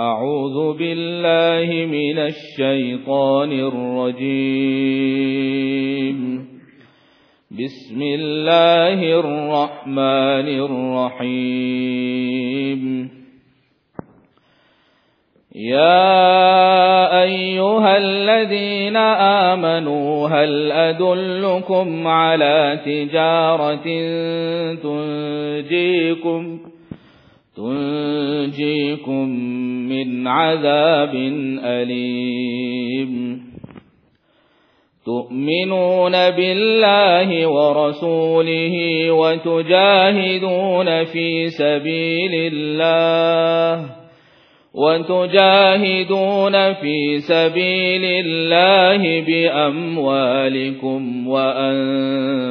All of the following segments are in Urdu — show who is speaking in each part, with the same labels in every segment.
Speaker 1: أعوذ بالله من الشيطان الرجيم. بسم الله الرحمن الرحيم. يا أيها الذين آمنوا هل أدلكم على تجارة تنجيكم تنجيكم من عذاب أليم. تؤمنون بالله ورسوله وتجاهدون في سبيل الله وتجاهدون في سبيل الله بأموالكم وأنفسكم.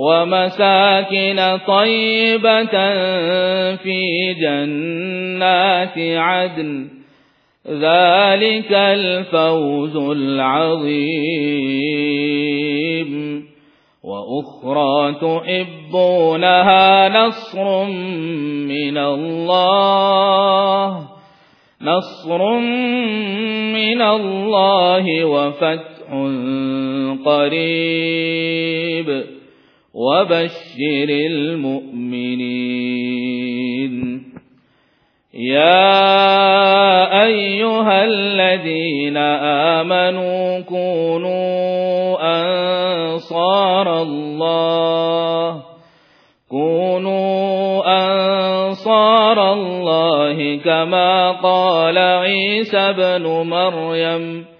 Speaker 1: ومساكن طيبة في جنات عدن. ذلك الفوز العظيم. وأخرى تحبونها نصر من الله. نصر من الله وفتح قريب. وبشر المؤمنين. يا أيها الذين آمنوا كونوا أنصار الله. كونوا أنصار الله كما قال عيسى بن مريم.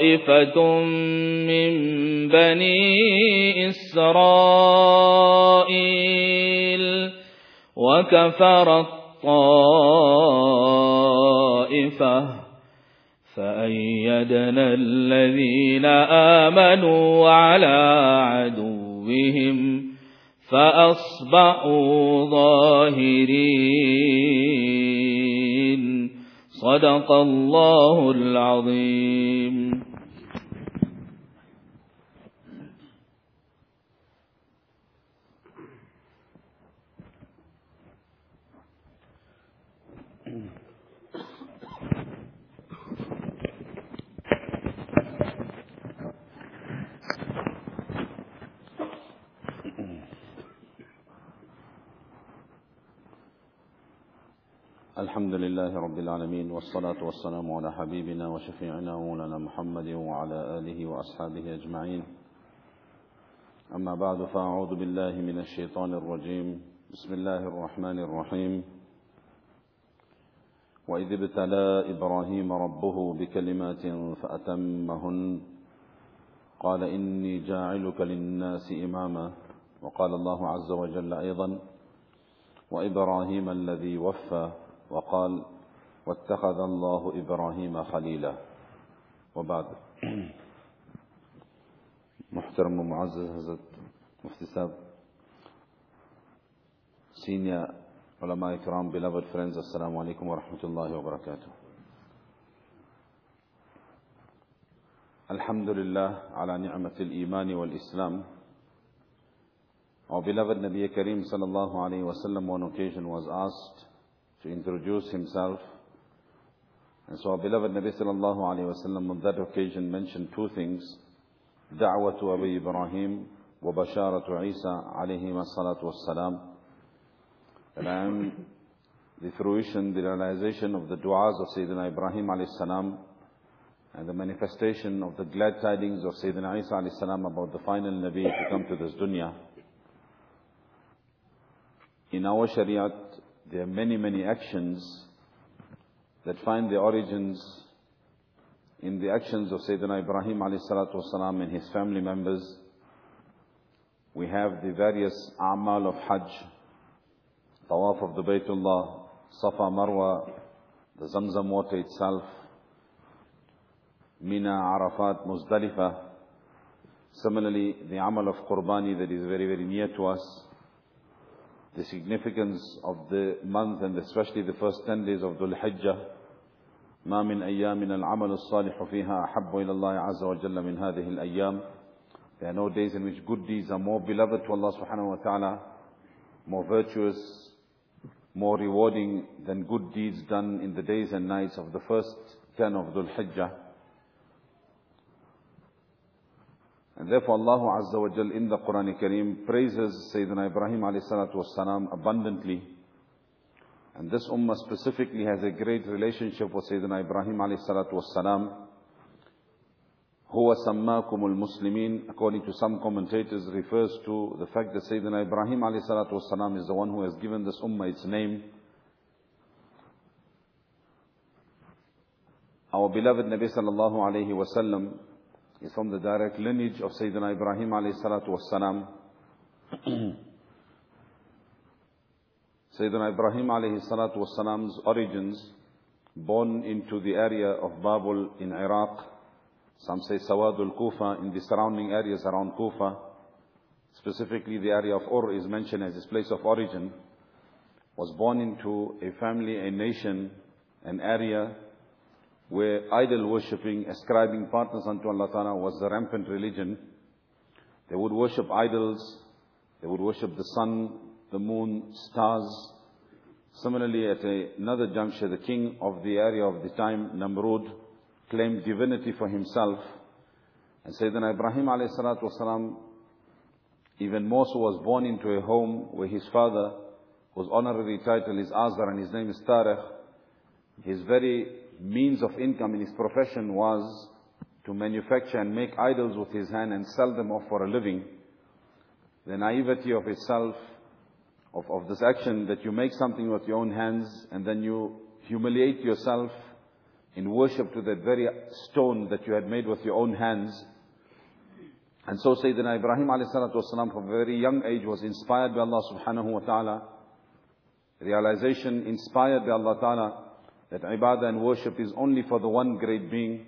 Speaker 1: طائفة من بني إسرائيل وكفر الطائفة فأيدنا الذين آمنوا على عدوهم فأصبحوا ظاهرين صدق الله العظيم
Speaker 2: الحمد لله رب العالمين والصلاة والسلام على حبيبنا وشفيعنا مولانا محمد وعلى آله وأصحابه أجمعين. أما بعد فأعوذ بالله من الشيطان الرجيم. بسم الله الرحمن الرحيم. وإذ ابتلى إبراهيم ربه بكلمات فأتمهن قال إني جاعلك للناس إماما. وقال الله عز وجل أيضا وإبراهيم الذي وفى وقال واتخذ الله إبراهيم خليلا. وبعد. محترم ومعزز حضرت مفتی سینئر علماء کرام beloved friends السلام علیکم ورحمۃ اللہ وبرکاتہ. الحمد للہ على نعمة الإيمان والإسلام Our beloved Nabi Kareem sallallahu alayhi wa sallam one occasion was asked to introduce himself. And so our beloved Nabi sallallahu alayhi wa sallam on that occasion mentioned two things. Da'watu Abi Ibrahim wa Basharatu Isa alayhi wa salatu wa salam. And I am the fruition, the realization of the du'as of Sayyidina Ibrahim alayhi salam and the manifestation of the glad tidings of Sayyidina Isa alayhi salam about the final Nabi to come to this dunya. In our Shariat, there are many, many actions that find their origins in the actions of Sayyidina Ibrahim wasalam and his family members. We have the various a'mal of Hajj, Tawaf of the Baytullah, Safa Marwa, the Zamzam water itself, Mina, Arafat, Muzdalifah. Similarly, the amal of Qurbani that is very, very near to us The significance of the month and especially the first 10 days of Dhul Hijjah. ما من أيام العمل الصالح فيها أحب إلى الله عز وجل من هذه الأيام. There are no days in which good deeds are more beloved to Allah subhanahu wa ta'ala, more virtuous, more rewarding than good deeds done in the days and nights of the first 10 of Dhul Hijjah. And therefore Allah Azza wa Jal in the Quran Kareem praises Sayyidina Ibrahim alayhi salatu wasalam abundantly. And this ummah specifically has a great relationship with Sayyidina Ibrahim alayhi salatu wasalam. Huwa sammakumul muslimin, according to some commentators, refers to the fact that Sayyidina Ibrahim alayhi salatu wasalam is the one who has given this ummah its name. Our beloved Nabi sallallahu alayhi wasallam is from the direct lineage of Sayyidina Ibrahim alayhi salatu wassalam. Sayyidina Ibrahim alayhi salatu wassalam's origins, born into the area of Babul in Iraq, some say Sawadul Kufa, in the surrounding areas around Kufa, specifically the area of Ur is mentioned as his place of origin, was born into a family, a nation, an area where idol worshipping, ascribing partners unto Allah Ta'ala was the rampant religion. They would worship idols, they would worship the sun, the moon, stars. Similarly, at a, another juncture, the king of the area of the time, Namrud, claimed divinity for himself. And Sayyidina Ibrahim alayhi even more so was born into a home where his father, whose honorary title is Azar and his name is Tariq, his very means of income in his profession was to manufacture and make idols with his hand and sell them off for a living. The naivety of itself, of, of this action that you make something with your own hands and then you humiliate yourself in worship to that very stone that you had made with your own hands. And so Sayyidina Ibrahim wasalam from a very young age was inspired by Allah subhanahu wa ta'ala. Realization inspired by Allah ta'ala that ibadah and worship is only for the one great being.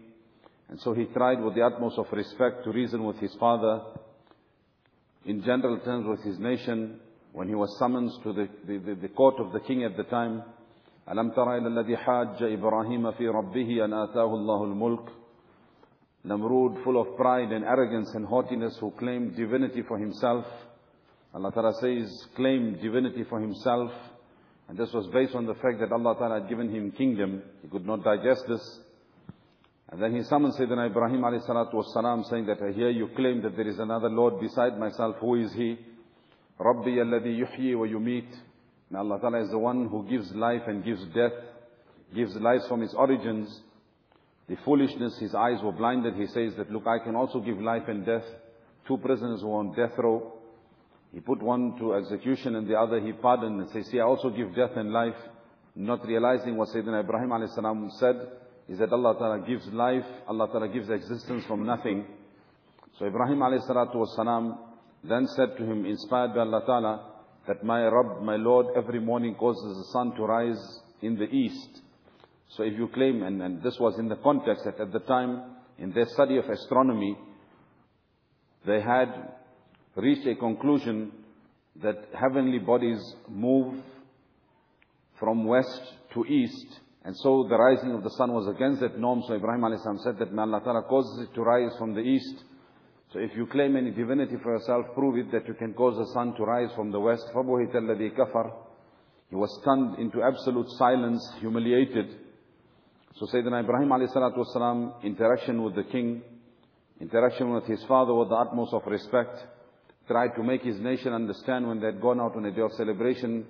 Speaker 2: And so he tried with the utmost of respect to reason with his father, in general terms with his nation, when he was summoned to the, the, the, the court of the king at the time. ألم تر إلى الذي حاج إبراهيم في ربه أن آتاه الله الملك Namrud, full of pride and arrogance and haughtiness, who claimed divinity for himself. Allah Ta'ala says, claimed divinity for himself. And this was based on the fact that Allah Ta'ala had given him kingdom. He could not digest this. And then he summoned Sayyidina Ibrahim alayhi salatu wasalam saying that I hear you claim that there is another Lord beside myself. Who is he? Rabbi alladhi yuhyi wa yumit. And Allah Ta'ala is the one who gives life and gives death, gives life from its origins. The foolishness, his eyes were blinded. He says that, look, I can also give life and death. Two prisoners were on death row. He put one to execution and the other he pardoned and says, see, I also give death and life. Not realizing what Sayyidina Ibrahim a.s. said, is that Allah Ta'ala gives life, Allah Ta'ala gives existence from nothing. So Ibrahim a.s. then said to him, inspired by Allah Ta'ala, that my Rabb, my Lord, every morning causes the sun to rise in the east. So if you claim, and, and this was in the context that at the time, in their study of astronomy, they had reached a conclusion that heavenly bodies move from west to east. And so the rising of the sun was against that norm. So Ibrahim a.s. said that Allah Ta'ala causes it to rise from the east. So if you claim any divinity for yourself, prove it that you can cause the sun to rise from the west. فَبُهِتَ الَّذِي كَفَرْ He was stunned into absolute silence, humiliated. So Sayyidina Ibrahim a.s. interaction with the king, interaction with his father with the utmost of respect tried to make his nation understand when they had gone out on a day of celebration,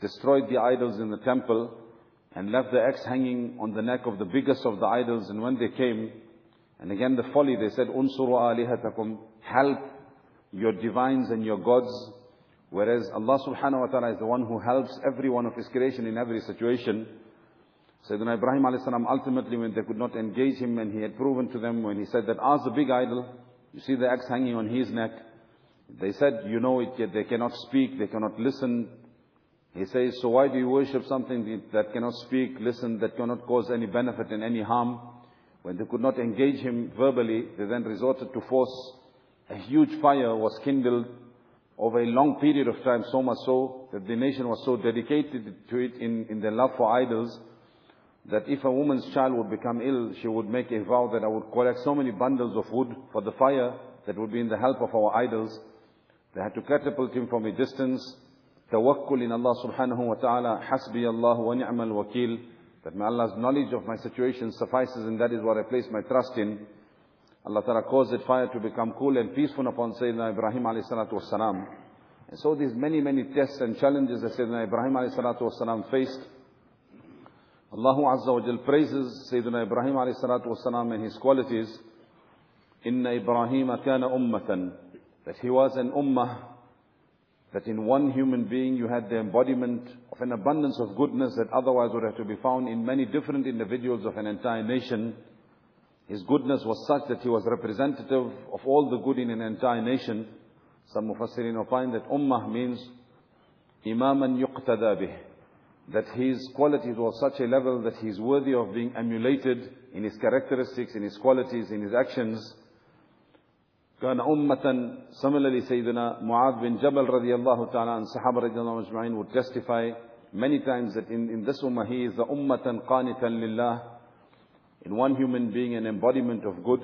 Speaker 2: destroyed the idols in the temple, and left the axe hanging on the neck of the biggest of the idols. And when they came, And again the folly, they said, Unsuru alihatakum, help your divines and your gods. Whereas Allah subhanahu wa ta'ala is the one who helps every one of His creation in every situation. Sayyidina Ibrahim alayhi salam ultimately when they could not engage him and he had proven to them when he said that ask the big idol, you see the axe hanging on his neck. They said, you know it, they cannot speak, they cannot listen. He says, so why do you worship something that cannot speak, listen, that cannot cause any benefit and any harm? When they could not engage him verbally, they then resorted to force. A huge fire was kindled over a long period of time, so much so that the nation was so dedicated to it in, in their love for idols, that if a woman's child would become ill, she would make a vow that I would collect so many bundles of wood for the fire that would be in the help of our idols. They had to catapult him from a distance. Tawakkul in Allah subhanahu wa ta'ala. Hasbi Allah wa ni'mal wakil. That may Allah's knowledge of my situation suffices and that is what I place my trust in. Allah Ta'ala caused that fire to become cool and peaceful upon Sayyidina Ibrahim alayhi salatu wasalam. And so these many, many tests and challenges that Sayyidina Ibrahim alayhi salatu wasalam faced, Allah Azza wa Jal praises Sayyidina Ibrahim alayhi salatu wasalam and his qualities. Inna Ibrahim kana ummatan. That he was an ummah. That in one human being you had the embodiment of an abundance of goodness that otherwise would have to be found in many different individuals of an entire nation. His goodness was such that he was representative of all the good in an entire nation. Some Mufassirin opine that ummah means imaman yuqtada bih that his qualities were such a level that he is worthy of being emulated in his characteristics, in his qualities, in his actions. كان أمة similarly Sayyidina Mu'adh bin Jabal radiallahu ta'ala and Sahaba radiallahu ajma'in would testify many times that in, in this ummah he is the ummatan qanitan lillah in one human being an embodiment of good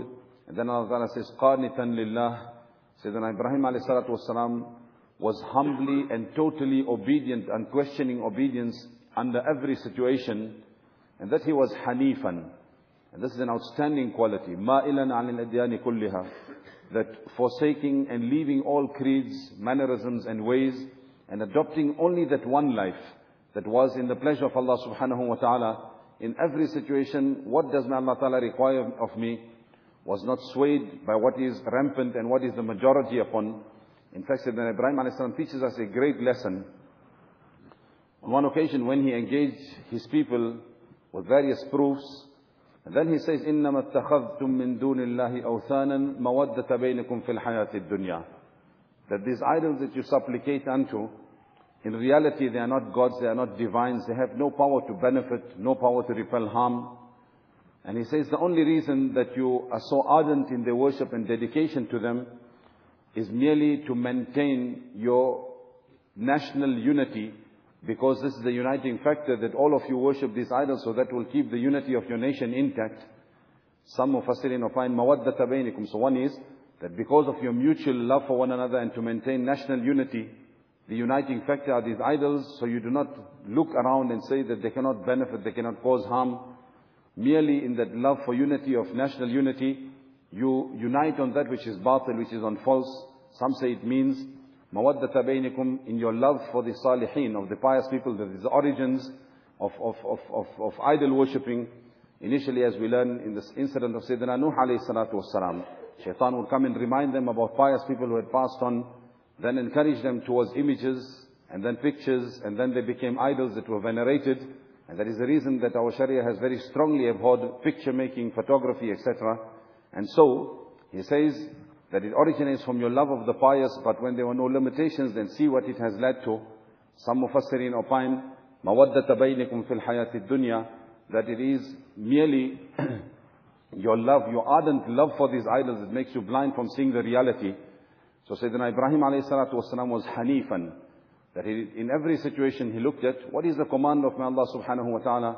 Speaker 2: and then Allah ta'ala says qanitan lillah Sayyidina Ibrahim alayhi salatu wasalam was humbly and totally obedient, unquestioning obedience under every situation, and that he was Hanifan. And this is an outstanding quality. Ma'ilan anil adyani kulliha. That forsaking and leaving all creeds, mannerisms and ways, and adopting only that one life that was in the pleasure of Allah subhanahu wa ta'ala. In every situation, what does Allah ta'ala require of me? Was not swayed by what is rampant and what is the majority upon. In fact, Sayyidina Ibrahim a.s. teaches us a great lesson. On one occasion when he engaged his people with various proofs, and then he says, إِنَّمَا اتَّخَذْتُم مِّن دُونِ اللَّهِ أَوْثَانًا مَوَدَّةَ بَيْنِكُمْ فِي الْحَيَاةِ الدُّنْيَا That these idols that you supplicate unto, in reality they are not gods, they are not divines, they have no power to benefit, no power to repel harm. And he says the only reason that you are so ardent in their worship and dedication to them is merely to maintain your national unity because this is the uniting factor that all of you worship these idols so that will keep the unity of your nation intact. Some of us mufassirin opine mawaddata bainakum. So one is that because of your mutual love for one another and to maintain national unity, the uniting factor are these idols, so you do not look around and say that they cannot benefit, they cannot cause harm. Merely in that love for unity of national unity, you unite on that which is batil, which is on false. Some say it means mawaddata bainakum in your love for the salihin, of the pious people, that is the origins of, of, of, of, of idol worshipping. Initially, as we learn in this incident of Sayyidina Nuh alayhi salatu wasalam, Shaitan would come and remind them about pious people who had passed on, then encourage them towards images, and then pictures, and then they became idols that were venerated. And that is the reason that our Sharia has very strongly abhorred picture making, photography, etc. And so, he says that it originates from your love of the pious, but when there were no limitations, then see what it has led to. Some mufassirin opine, مَوَدَّةَ بَيْنِكُمْ فِي الْحَيَاةِ الدُّنْيَا That it is merely your love, your ardent love for these idols that makes you blind from seeing the reality. So Sayyidina Ibrahim alayhi salatu wasalam was Hanifan. That he, in every situation he looked at, what is the command of Allah subhanahu wa ta'ala?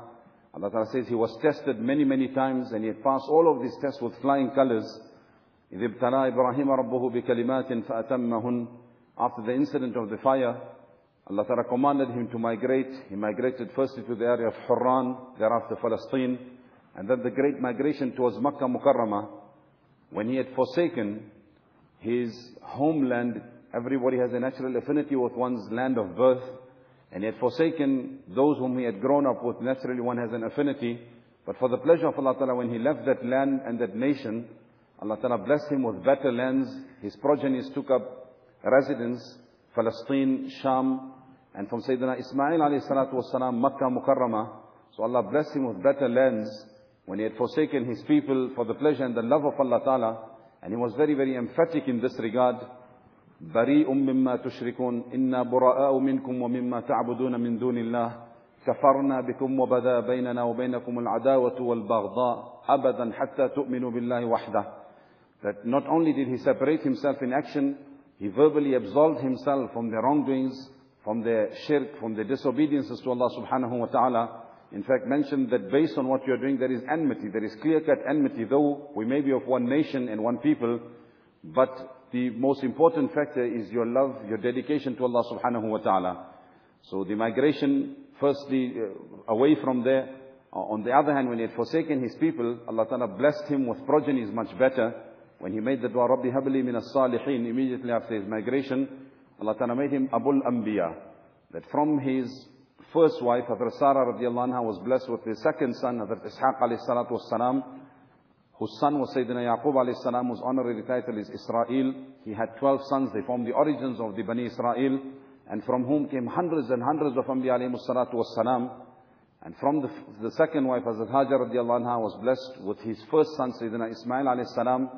Speaker 2: Allah Ta'ala says he was tested many, many times and he had passed all of these tests with flying colors. إِذِ ابْتَلَى إِبْرَاهِيمَ رَبُّهُ بِكَلِمَاتٍ فَأَتَمَّهُنْ After the incident of the fire, Allah Ta'ala commanded him to migrate. He migrated firstly to the area of Hurran, thereafter Palestine, and then the great migration towards Makkah Mukarramah. When he had forsaken his homeland, everybody has a natural affinity with one's land of birth. And he had forsaken those whom he had grown up with. Naturally, one has an affinity. But for the pleasure of Allah Ta'ala, when he left that land and that nation, Allah Ta'ala blessed him with better lands. His progenies took up residence, Palestine, Sham, and from Sayyidina Ismail alayhi salatu wasalam, Makkah Mukarramah. So Allah blessed him with better lands when he had forsaken his people for the pleasure and the love of Allah Ta'ala. And he was very, very emphatic in this regard. بريء مما تشركون إنا براء منكم ومما تعبدون من دون الله كفرنا بكم وبدا بيننا وبينكم العداوة والبغضاء أبدا حتى تؤمنوا بالله وحده that not only did he separate himself in action, he verbally absolved himself from the wrongdoings, from the shirk, from the disobediences to Allah subhanahu wa ta'ala. In fact, mentioned that based on what you're doing, there is enmity. There is clear-cut enmity, though we may be of one nation and one people, but the most important factor is your love, your dedication to Allah subhanahu wa ta'ala. So the migration, firstly, uh, away from there. On the other hand, when he had forsaken his people, Allah ta'ala blessed him with progenies much better. When he made the dua, Rabbi habli min as-salihin, immediately after his migration, Allah ta'ala made him Abul Anbiya. That from his first wife, Hazrat Sarah radiallahu anha, was blessed with his second son, Hazrat Ishaq alayhi salatu was whose son was Sayyidina Yaqub alayhi salam, whose honorary title is Israel. He had 12 sons. They formed the origins of the Bani Israel, and from whom came hundreds and hundreds of Anbiya alayhi salatu wassalam. And from the, the second wife, Hazrat Hajar radiallahu anha, was blessed with his first son, Sayyidina Ismail alayhi salam,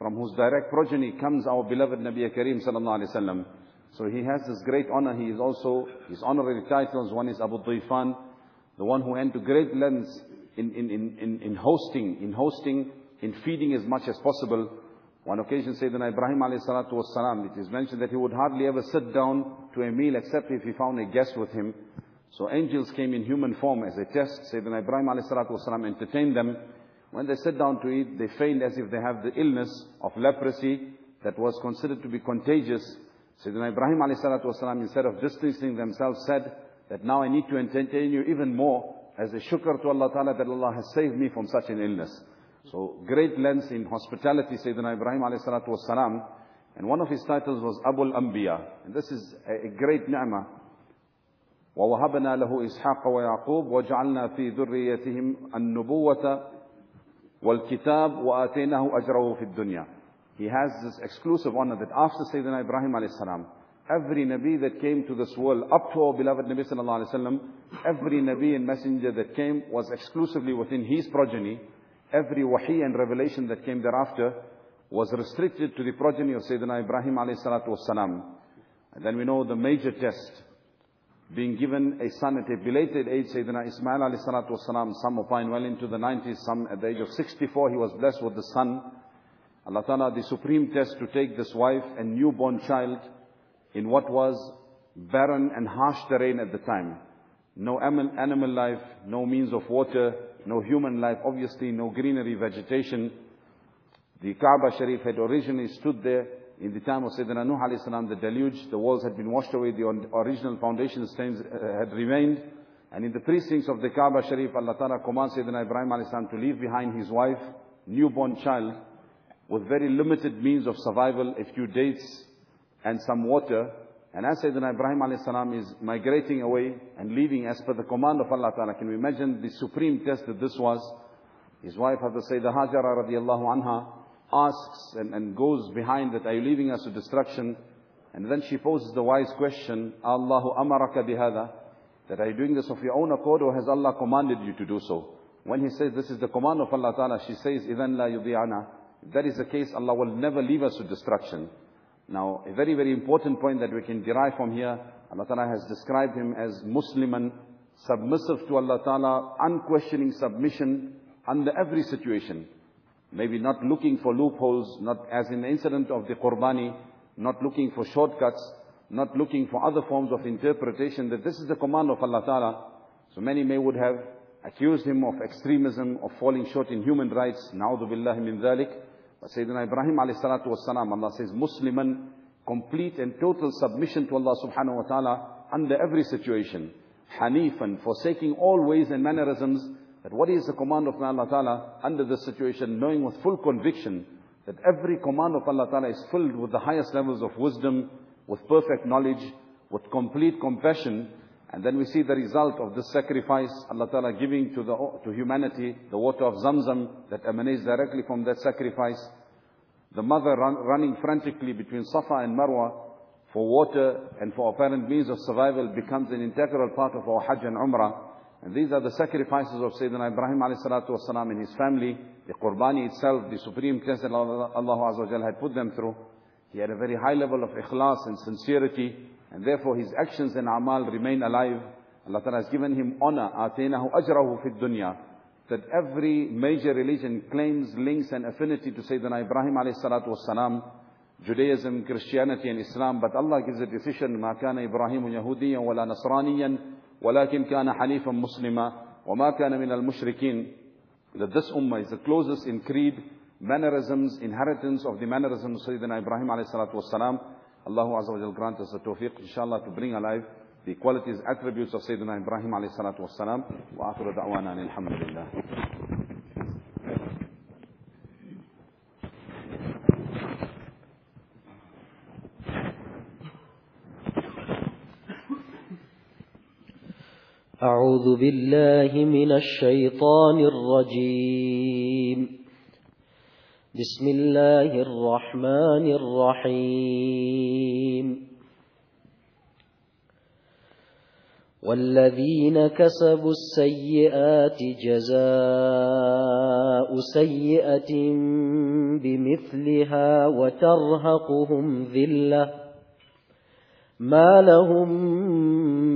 Speaker 2: from whose direct progeny comes our beloved Nabi Kareem sallallahu alayhi wasallam. So he has this great honor. He is also, his honorary titles, one is Abu Dayfan, the one who went to great lengths in, in, in, in hosting, in hosting, in feeding as much as possible. One occasion Sayyidina Ibrahim alayhi salatu was salam, it is mentioned that he would hardly ever sit down to a meal except if he found a guest with him. So angels came in human form as a test. Sayyidina Ibrahim alayhi salatu was salam entertained them. When they sit down to eat, they feigned as if they have the illness of leprosy that was considered to be contagious. Sayyidina Ibrahim alayhi salatu was salam, instead of distancing themselves, said that now I need to entertain you even more as a shukr to Allah Ta'ala that Allah has saved me from such an illness. So great lengths in hospitality, Sayyidina Ibrahim alayhi salatu was salam. And one of his titles was Abul Anbiya. And this is a, a great ni'mah. ووهبنا له إسحاق ويعقوب وجعلنا في ذريتهم النبوة والكتاب وآتيناه أجره في الدنيا. He has this exclusive honor that after Sayyidina Ibrahim alayhi salam, every Nabi that came to this world, up to our beloved Nabi sallallahu alayhi wasallam, every Nabi and messenger that came was exclusively within his progeny. Every wahi and revelation that came thereafter was restricted to the progeny of Sayyidina Ibrahim alayhi salatu wasalam. And then we know the major test, being given a son at a belated age, Sayyidina Ismail alayhi salatu wasalam, some opine well into the 90s, some at the age of 64, he was blessed with the son. Allah Ta'ala, the supreme test to take this wife and newborn child in what was barren and harsh terrain at the time. No animal life, no means of water, no human life, obviously no greenery, vegetation. The Kaaba Sharif had originally stood there in the time of Sayyidina Nuh alayhi salam, the deluge, the walls had been washed away, the original foundation stones uh, had remained. And in the precincts of the Kaaba Sharif, Allah Ta'ala commands Sayyidina Ibrahim alayhi salam to leave behind his wife, newborn child, with very limited means of survival, a few dates and some water. And as Sayyidina Ibrahim alayhi salam is migrating away and leaving as per the command of Allah Ta'ala, can we imagine the supreme test that this was? His wife, Hazrat Sayyidah Hajara radiallahu anha, asks and, and goes behind that, are you leaving us to destruction? And then she poses the wise question, Allahu amaraka bihada, that are you doing this of your own accord or has Allah commanded you to do so? When he says this is the command of Allah Ta'ala, she says, إِذَنْ لَا يُضِيعَنَا If that is the case, Allah will never leave us to destruction. Now, a very, very important point that we can derive from here, Allah Ta'ala has described him as Musliman, submissive to Allah Ta'ala, unquestioning submission under every situation. Maybe not looking for loopholes, not as in the incident of the Qurbani, not looking for shortcuts, not looking for other forms of interpretation, that this is the command of Allah Ta'ala. So many may would have accused him of extremism, of falling short in human rights. Na'udhu billahi min dhalik. But Sayyidina Ibrahim alayhi salatu Allah says, Musliman, complete and total submission to Allah subhanahu wa ta'ala under every situation. Hanifan, forsaking all ways and mannerisms that what is the command of Allah Ta'ala under this situation, knowing with full conviction that every command of Allah Ta'ala is filled with the highest levels of wisdom, with perfect knowledge, with complete compassion, And then we see the result of this sacrifice, Allah Ta'ala giving to, the, to humanity the water of Zamzam that emanates directly from that sacrifice. The mother run, running frantically between Safa and Marwa for water and for apparent means of survival becomes an integral part of our Hajj and Umrah. And these are the sacrifices of Sayyidina Ibrahim والسلام, and his family, the Qurbani itself, the supreme test that Allah Azza wa had put them through. He had a very high level of ikhlas and sincerity. And therefore his actions and amal remain alive. Allah Ta'ala has given him honor. آتيناه أجره في الدنيا. That every major religion claims links and affinity to Sayyidina Ibrahim alayhi salatu wasalam. Judaism, Christianity and Islam. But Allah gives a decision. ما كان إبراهيم يهوديا ولا نصرانيا ولكن كان حنيفا مسلما وما كان من المشركين. That this ummah is the closest in creed, mannerisms, inheritance of the mannerisms of Sayyidina Ibrahim alayhi salatu wasalam. Allah Azza wa grant us the tawfiq, inshallah, to bring alive the qualities, attributes of Sayyidina Ibrahim alayhi salatu wassalam. Wa akhiru da'wana alhamdulillah.
Speaker 3: أعوذ بالله من الشيطان الرجيم. بسم الله الرحمن الرحيم. والذين كسبوا السيئات جزاء سيئة بمثلها وترهقهم ذلة. ما لهم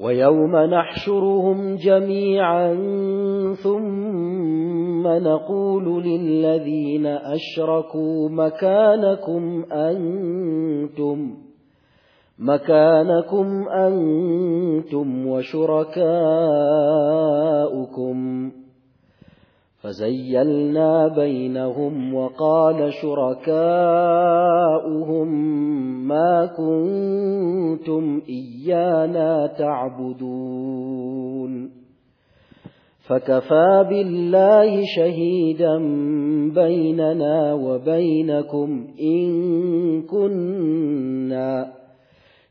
Speaker 3: ويوم نحشرهم جميعا ثم نقول للذين أشركوا مكانكم أنتم مكانكم أنتم وشركاؤكم فزيلنا بينهم وقال شركاؤهم ما كنتم إيانا تعبدون. فكفى بالله شهيدا بيننا وبينكم إن كنا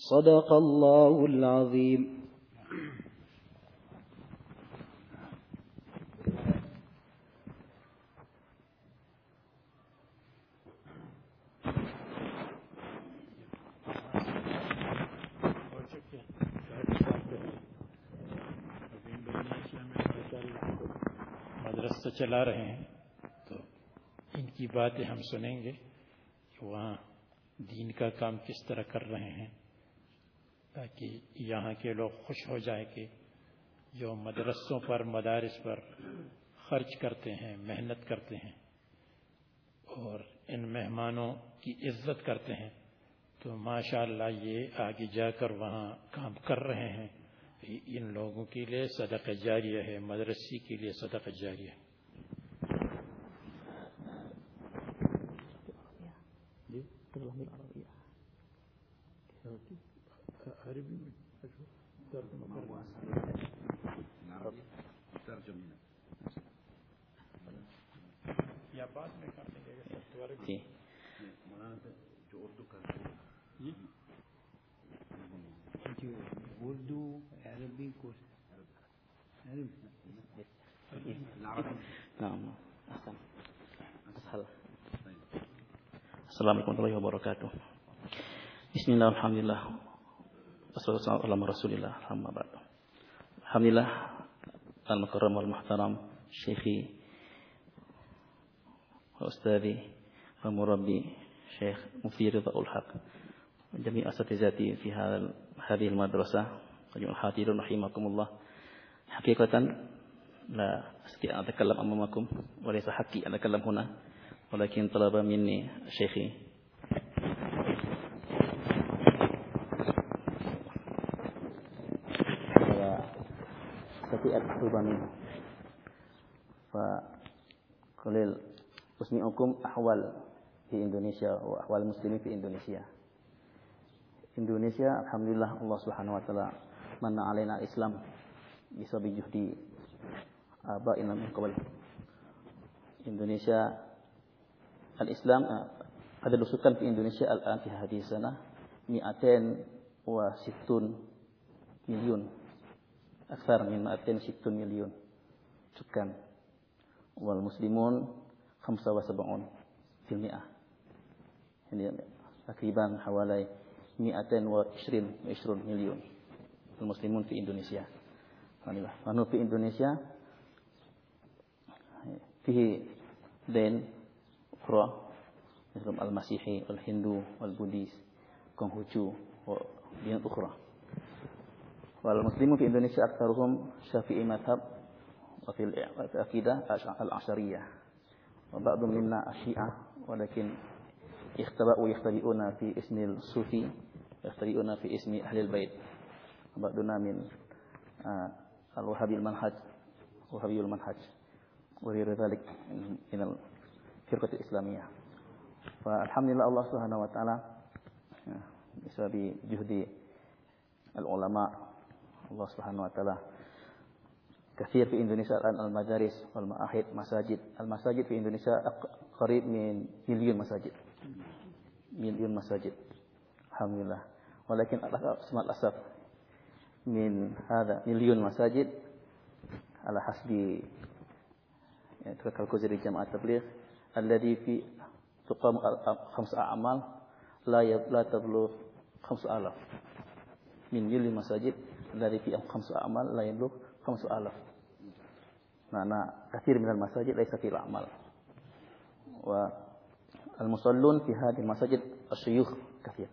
Speaker 3: صدق الله العظيم.
Speaker 4: مدرسہ چلا رہے ہیں، تو ان کی باتیں ہم سنیں گے کہ وہاں دین کا کام کس طرح کر رہے ہیں۔ تاکہ یہاں کے لوگ خوش ہو جائیں کہ جو مدرسوں پر، مدارس پر خرچ کرتے ہیں، محنت کرتے ہیں اور ان مہمانوں کی عزت کرتے ہیں، تو ماشاء اللہ یہ آگے جا کر وہاں کام کر رہے ہیں۔ ان لوگوں کے لیے صدقہ جاریہ ہے، مدرسی کے لیے صدقہ جاریہ ہے۔
Speaker 5: السلام علیکم ورحمۃ اللہ وبرکاتہ بسم اللہ الحمد للہ وسلم رسول اللہ الحمد بعد الحمد للہ المکرم والمحترم شیخی وأستاذي ومربي شيخ مفتي رضا الحق وجميع أساتذتي في هذه المدرسة أيها الحاضرون رحمكم الله حقيقة لا أستطيع أن أتكلم أمامكم وليس حقي أن أتكلم هنا ولكن طلب مني شيخي سطيئة طلب منه فقليل أسمعكم أحوال في إندونيسيا وأحوال المسلمين في إندونيسيا إندونيسيا الحمد لله الله سبحانه وتعالى من علينا الإسلام بسبب جهد آبائنا من قبل al-Islam eh, ada lusukan di Indonesia al-an fi hadhihi sana mi'atain wa situn milyun akthar min ma'atain situn milyun sukan wal muslimun khamsa wa sab'un fil mi'ah. Ini takriban hawalai mi'atain wa ishrin wa ishrun milyun muslimun fi Indonesia. Alhamdulillah. Manu fi Indonesia fihi dain أخرى مثل المسيحي والهندو والبوديس كونغوتشو ودين أخرى والمسلمون في إندونيسيا أكثرهم شافعي مذهب وفي العقيدة العشرية وبعض منا الشيعة ولكن اختبأوا يختبئون في اسم الصوفي يختبئون في اسم أهل البيت بعضنا من الوهابي المنهج وهابي المنهج وغير ذلك من الفرقة الإسلامية فالحمد لله الله سبحانه وتعالى بسبب جهد العلماء الله سبحانه وتعالى كثير في إندونيسيا الآن المدارس والمعاهد مساجد المساجد في إندونيسيا قريب من مليون مساجد مليون مساجد الحمد لله ولكن اسمع الأسف من هذا مليون مساجد على حسب يعني كالكوزري جماعة التبليغ alladhi fi tuqam khams a'mal la la tablu khams alaf min yuli masajid alladhi fi khams a'mal la yablu khams alaf makna kathir minal masajid laisa fil a'mal wa al-musallun fi hadhihi masajid asyuyukh kathir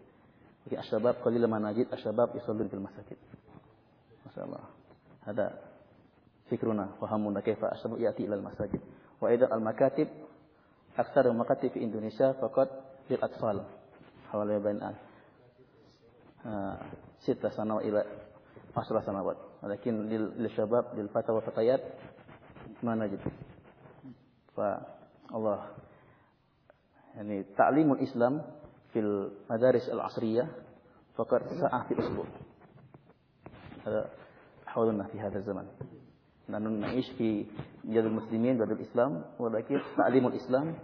Speaker 5: Oke, asyabab qalil manajid asyabab yusallun fil masajid. Masyaallah. Hada fikruna fahamuna kaifa asyabab yati ila al-masajid. Wa aidan al-makatib يأتي إلى المساجد وأيضا المكاتب أكثر المكاتب في إندونيسيا فقط للأطفال حوالي بين ستة سنوات إلى عشر سنوات ولكن للشباب للفتى والفتيات ما نجد فالله يعني تعليم الإسلام في المدارس العصرية فقط ساعة في الأسبوع هذا حولنا في هذا الزمن نحن نعيش في بلاد المسلمين بلاد الإسلام ولكن تعليم الإسلام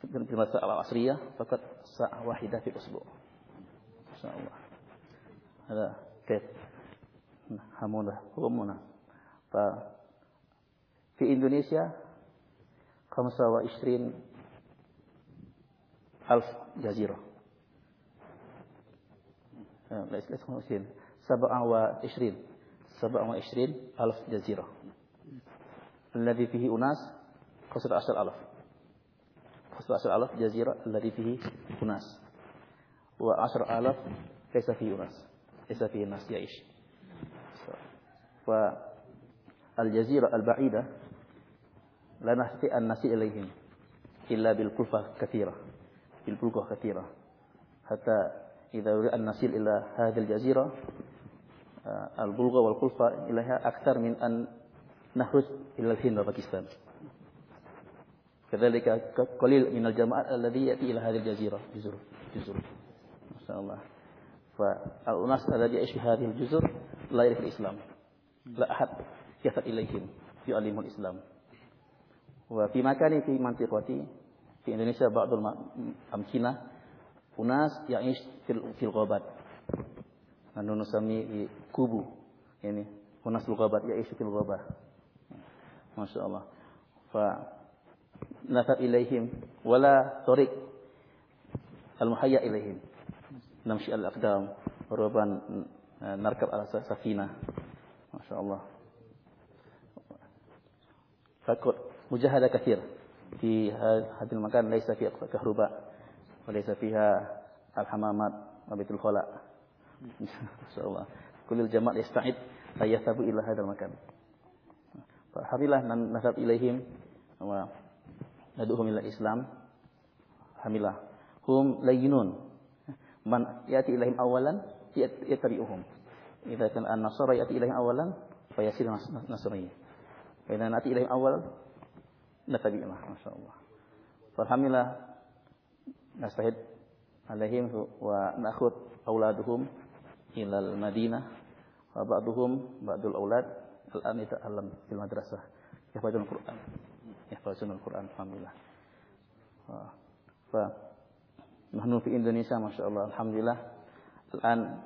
Speaker 5: في المدارس العصرية فقط ساعة واحدة في الأسبوع ما شاء الله هذا كيف همنا همنا ففي إندونيسيا 25 ألف جزيرة ليس ليس 25 27 27 ألف جزيرة الذي فيه أناس 15 ألف. 15 ألف جزيرة الذي فيه أناس. وعشر ألف ليس فيه أناس. ليس فيه ناس يعيش. فالجزيرة البعيدة لا نستطيع أن نصل إليهم إلا بالكلفة كثيرة بالكلفة كثيرة. حتى إذا أريد أن نصل إلى هذه الجزيرة البلغة والكلفة إليها أكثر من أن نخرج إلى الهند وباكستان كذلك قليل من الجماعة الذي يأتي إلى هذه الجزيرة جزر جزر ما شاء الله فالناس الذي يعيش في هذه الجزر لا يعرف الإسلام لا أحد يذهب إليهم يعلمهم الإسلام وفي مكان في منطقتي في إندونيسيا بعض الأمكنة أناس يعيش في الغابات نحن نسمي كوبو يعني أناس في الغابات يعيش في الغابة Masya Allah. Fa nasab ilaihim wala torik al-muhayya ilaihim. Namshi al-aqdam ruban eh, narkab al-safina. Masya Allah. Fakut mujahadah kathir di hadil makan laisa fi kahruba wa laisa fiha al-hamamat wa bitul khala. Masyaallah. Kulil jama' yasta'id ayasabu ila hadal makan. Hamilah nasab ilaihim wa naduhum ila Islam. Hamilah. Hum layinun. Man yati ilaihim awalan yatabi'uhum. Idza kan an-nasara yati ilaihim awalan fayasir nasri. Fa idza nati ilaihim awal natabi'uhum. Masyaallah. Fahamilah nasahid alaihim wa nakhud auladuhum ilal Madinah wa ba'duhum ba'dul aulad Al-an itu alam fil madrasah. Yahfazun Al-Qur'an. Alhamdulillah. Fa nahnu fi Indonesia masyaallah alhamdulillah al-an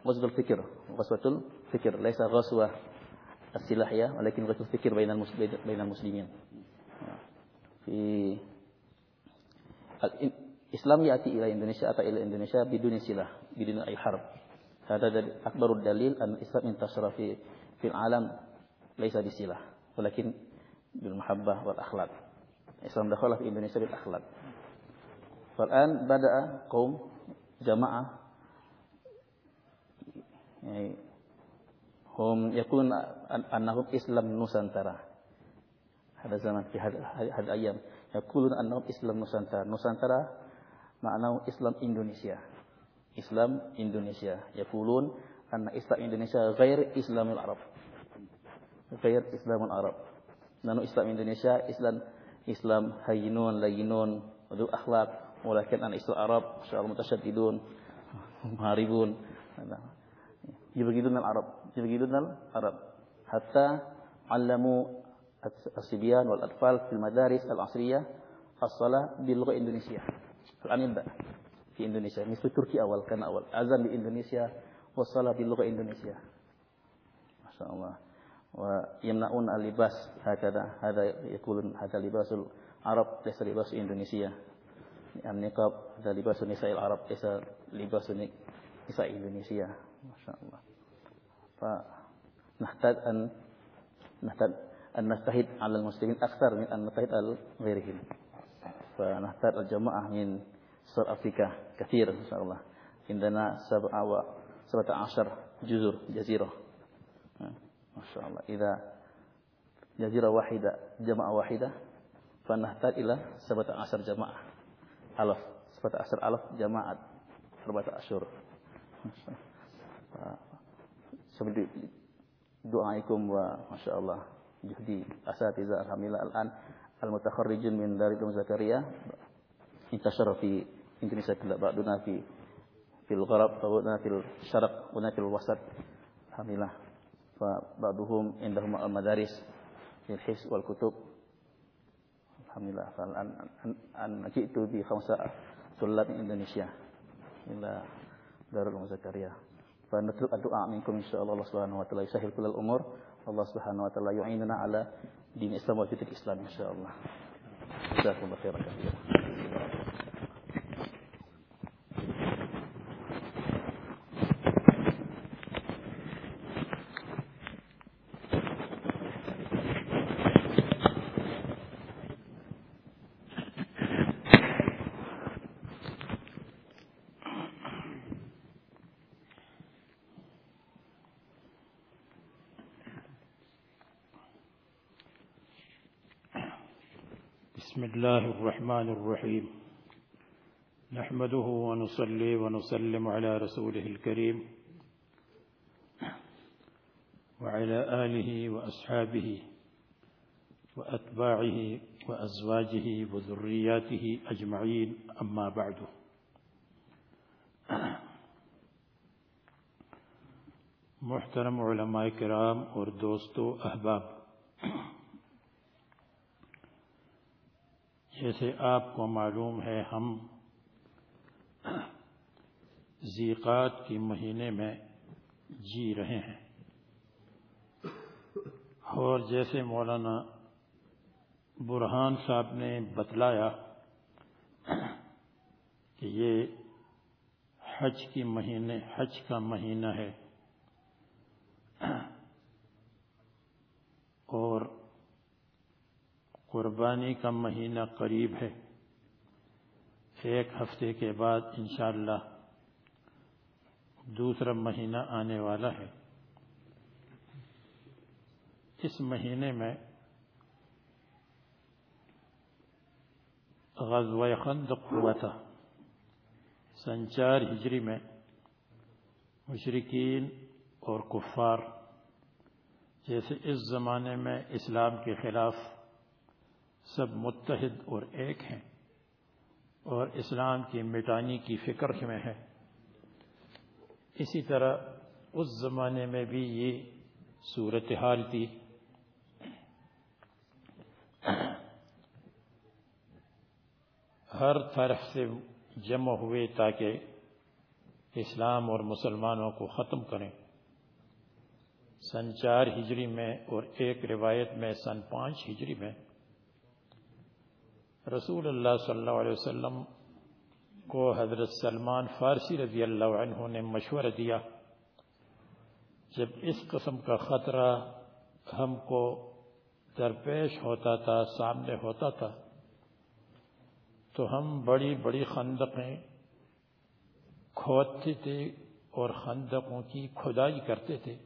Speaker 5: ghazwatul fikir, ghazwatul fikir, laisa ghazwah asilah ya, walakin ghazwatul fikir bainal muslimin. Fi Islam yati ila Indonesia atau ila Indonesia biduni silah, di dunia harb. Hada akbarud dalil an Islam الدليل أن الإسلام انتشر في في العالم ليس بسلاح ولكن بالمحبة والأخلاق الإسلام دخل في إندونيسيا بالأخلاق فالآن بدأ قوم جماعة يعني هم يكون أنهم إسلام نوسانترا هذا زمان في هذه الأيام يقولون أنهم إسلام نوسانترا نوسانترا معناه إسلام إندونيسيا إسلام إندونيسيا يقولون أن إسلام إندونيسيا غير إسلام العرب غير إسلام العرب نحن إسلام إندونيسيا إسلام إسلام هينون لينون ذو أخلاق ولكن أنا إسلام العرب شعر متشددون مهاربون يبغضون العرب يبغضون العرب حتى علموا الصبيان والأطفال في المدارس العصرية الصلاة باللغة الإندونيسية الآن يبدأ في إندونيسيا مثل تركيا أول كان أول أذان بإندونيسيا والصلاة باللغة الإندونيسية ما شاء الله ويمنعون اللباس هكذا هذا يقولون هذا لباس العرب ليس لباس إندونيسيا النقاب هذا لباس نساء العرب ليس لباس نساء إندونيسيا ما شاء الله فنحتاج أن نحتاج أن نجتهد على المسلمين أكثر من أن نجتهد على غيرهم فنحتاج الجماعة من سور أفريقيا كثير إن شاء الله عندنا سبعة و سبعة عشر جزر جزيرة Masya Allah. Ida jazira wahida, jamaah wahida, fanahtar ila sabata asar jamaah. Alaf, sabata asar alaf jamaat, sabata asyur. Doa ikum wa Masya Allah. Juhdi asatiza alhamdulillah al-an al-mutakharrijun min dari Zakaria intashara fi Indonesia tidak ba'duna fi fil gharab, ba'duna fil syarq, ba'duna fil wasat. Alhamdulillah. fa ba'duhum indahum al-madaris fil hifz wal kutub alhamdulillah fa an an jitu bi khamsa tulab Indonesia ila Darul Zakaria فنترك الدعاء منكم إن شاء الله الله سبحانه وتعالى يسهل كل الأمور الله سبحانه وتعالى يعيننا على دين الإسلام وفكر الإسلام إن شاء الله جزاكم الله خيرا كثيرا
Speaker 4: الله الرحمن الرحيم. نحمده ونصلي ونسلم على رسوله الكريم وعلى آله وأصحابه وأتباعه وأزواجه وذرياته أجمعين. أما بعد. محترم علماء کرام اور دوستو احباب. جیسے آپ کو معلوم ہے، ہم زیقات کی مہینے میں جی رہے ہیں۔ اور جیسے مولانا برہان صاحب نے بتلایا کہ یہ حج کی مہینے، حج کا مہینہ ہے۔ اور قربانی کا مہینہ قریب ہے۔ ایک ہفتے کے بعد انشاءاللہ دوسرا مہینہ آنے والا ہے۔ اس مہینے میں غزوہ خندق ہوا تھا سن چار ہجری میں مشرقین اور کفار، جیسے اس زمانے میں اسلام کے خلاف سب متحد اور ایک ہیں اور اسلام کی مٹانی کی فکر میں ہے اسی طرح اس زمانے میں بھی یہ صورتحال تھی۔ ہر طرف سے جمع ہوئے تاکہ اسلام اور مسلمانوں کو ختم کریں۔ سن چار ہجری میں اور ایک روایت میں سن پانچ ہجری میں رسول اللہ صلی اللہ علیہ وسلم کو حضرت سلمان فارسی رضی اللہ عنہ نے مشورہ دیا جب اس قسم کا خطرہ ہم کو درپیش ہوتا تھا، سامنے ہوتا تھا، تو ہم بڑی بڑی خندقیں کھودتے تھے اور خندقوں کی کھدائی کرتے تھے۔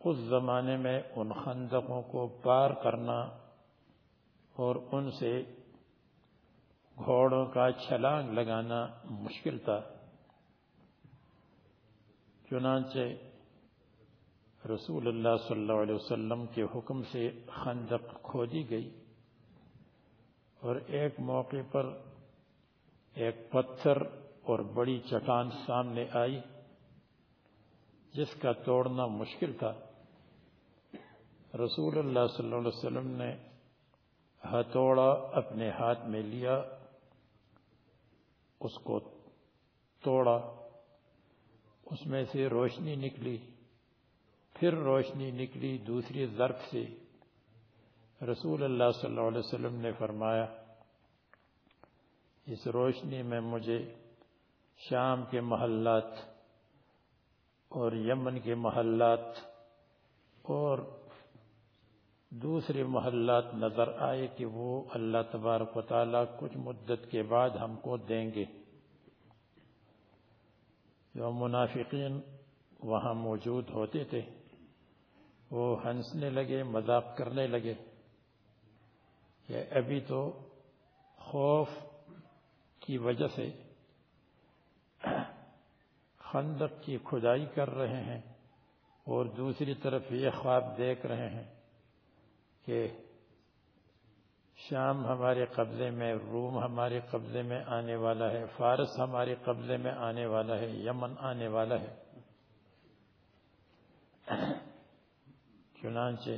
Speaker 4: اس زمانے میں ان خندقوں کو پار کرنا اور ان سے گھوڑوں کا چھلانگ لگانا مشکل تھا۔ چنانچہ رسول اللہ صلی اللہ علیہ وسلم کے حکم سے خندق کھودی گئی اور ایک موقع پر ایک پتھر اور بڑی چٹان سامنے آئی جس کا توڑنا مشکل تھا۔ رسول اللہ صلی اللہ علیہ وسلم نے ہتھوڑا اپنے ہاتھ میں لیا، اس کو توڑا، اس میں سے روشنی نکلی، پھر روشنی نکلی دوسری ضرب سے۔ رسول اللہ صلی اللہ علیہ وسلم نے فرمایا، اس روشنی میں مجھے شام کے محلات اور یمن کے محلات اور دوسرے محلات نظر آئے کہ وہ اللہ تبارک و تعالیٰ کچھ مدت کے بعد ہم کو دیں گے۔ جو منافقین وہاں موجود ہوتے تھے، وہ ہنسنے لگے، مذاق کرنے لگے کہ ابھی تو خوف کی وجہ سے خندق کی کھدائی کر رہے ہیں اور دوسری طرف یہ خواب دیکھ رہے ہیں۔ کہ شام ہمارے قبضے میں، روم ہمارے قبضے میں آنے والا ہے، فارس ہمارے قبضے میں آنے والا ہے، یمن آنے والا ہے۔ چنانچہ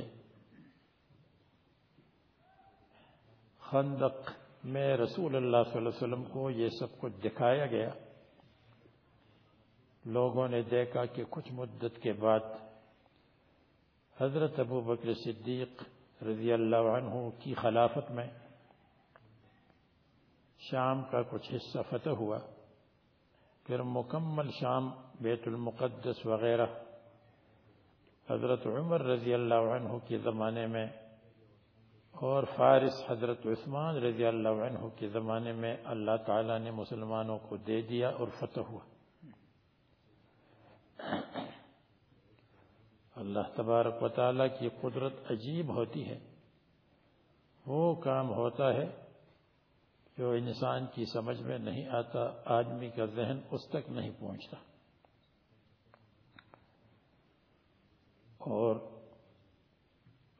Speaker 4: خندق میں رسول اللہ صلی اللہ علیہ وسلم کو یہ سب کچھ دکھایا گیا۔ لوگوں نے دیکھا کہ کچھ مدت کے بعد حضرت ابو بکر صدیق رضی اللہ عنہ کی خلافت میں شام کا کچھ حصہ فتح ہوا، پھر مکمل شام بیت المقدس وغیرہ۔ حضرت عمر رضی اللہ عنہ کے زمانے میں اور فارس حضرت عثمان رضی اللہ عنہ کے زمانے میں اللہ تعالیٰ نے مسلمانوں کو دے دیا اور فتح ہوا۔ اللہ تبارک و تعالیٰ کی قدرت عجیب ہوتی ہے۔ وہ کام ہوتا ہے جو انسان کی سمجھ میں نہیں آتا، آدمی کا ذہن اس تک نہیں پہنچتا۔ اور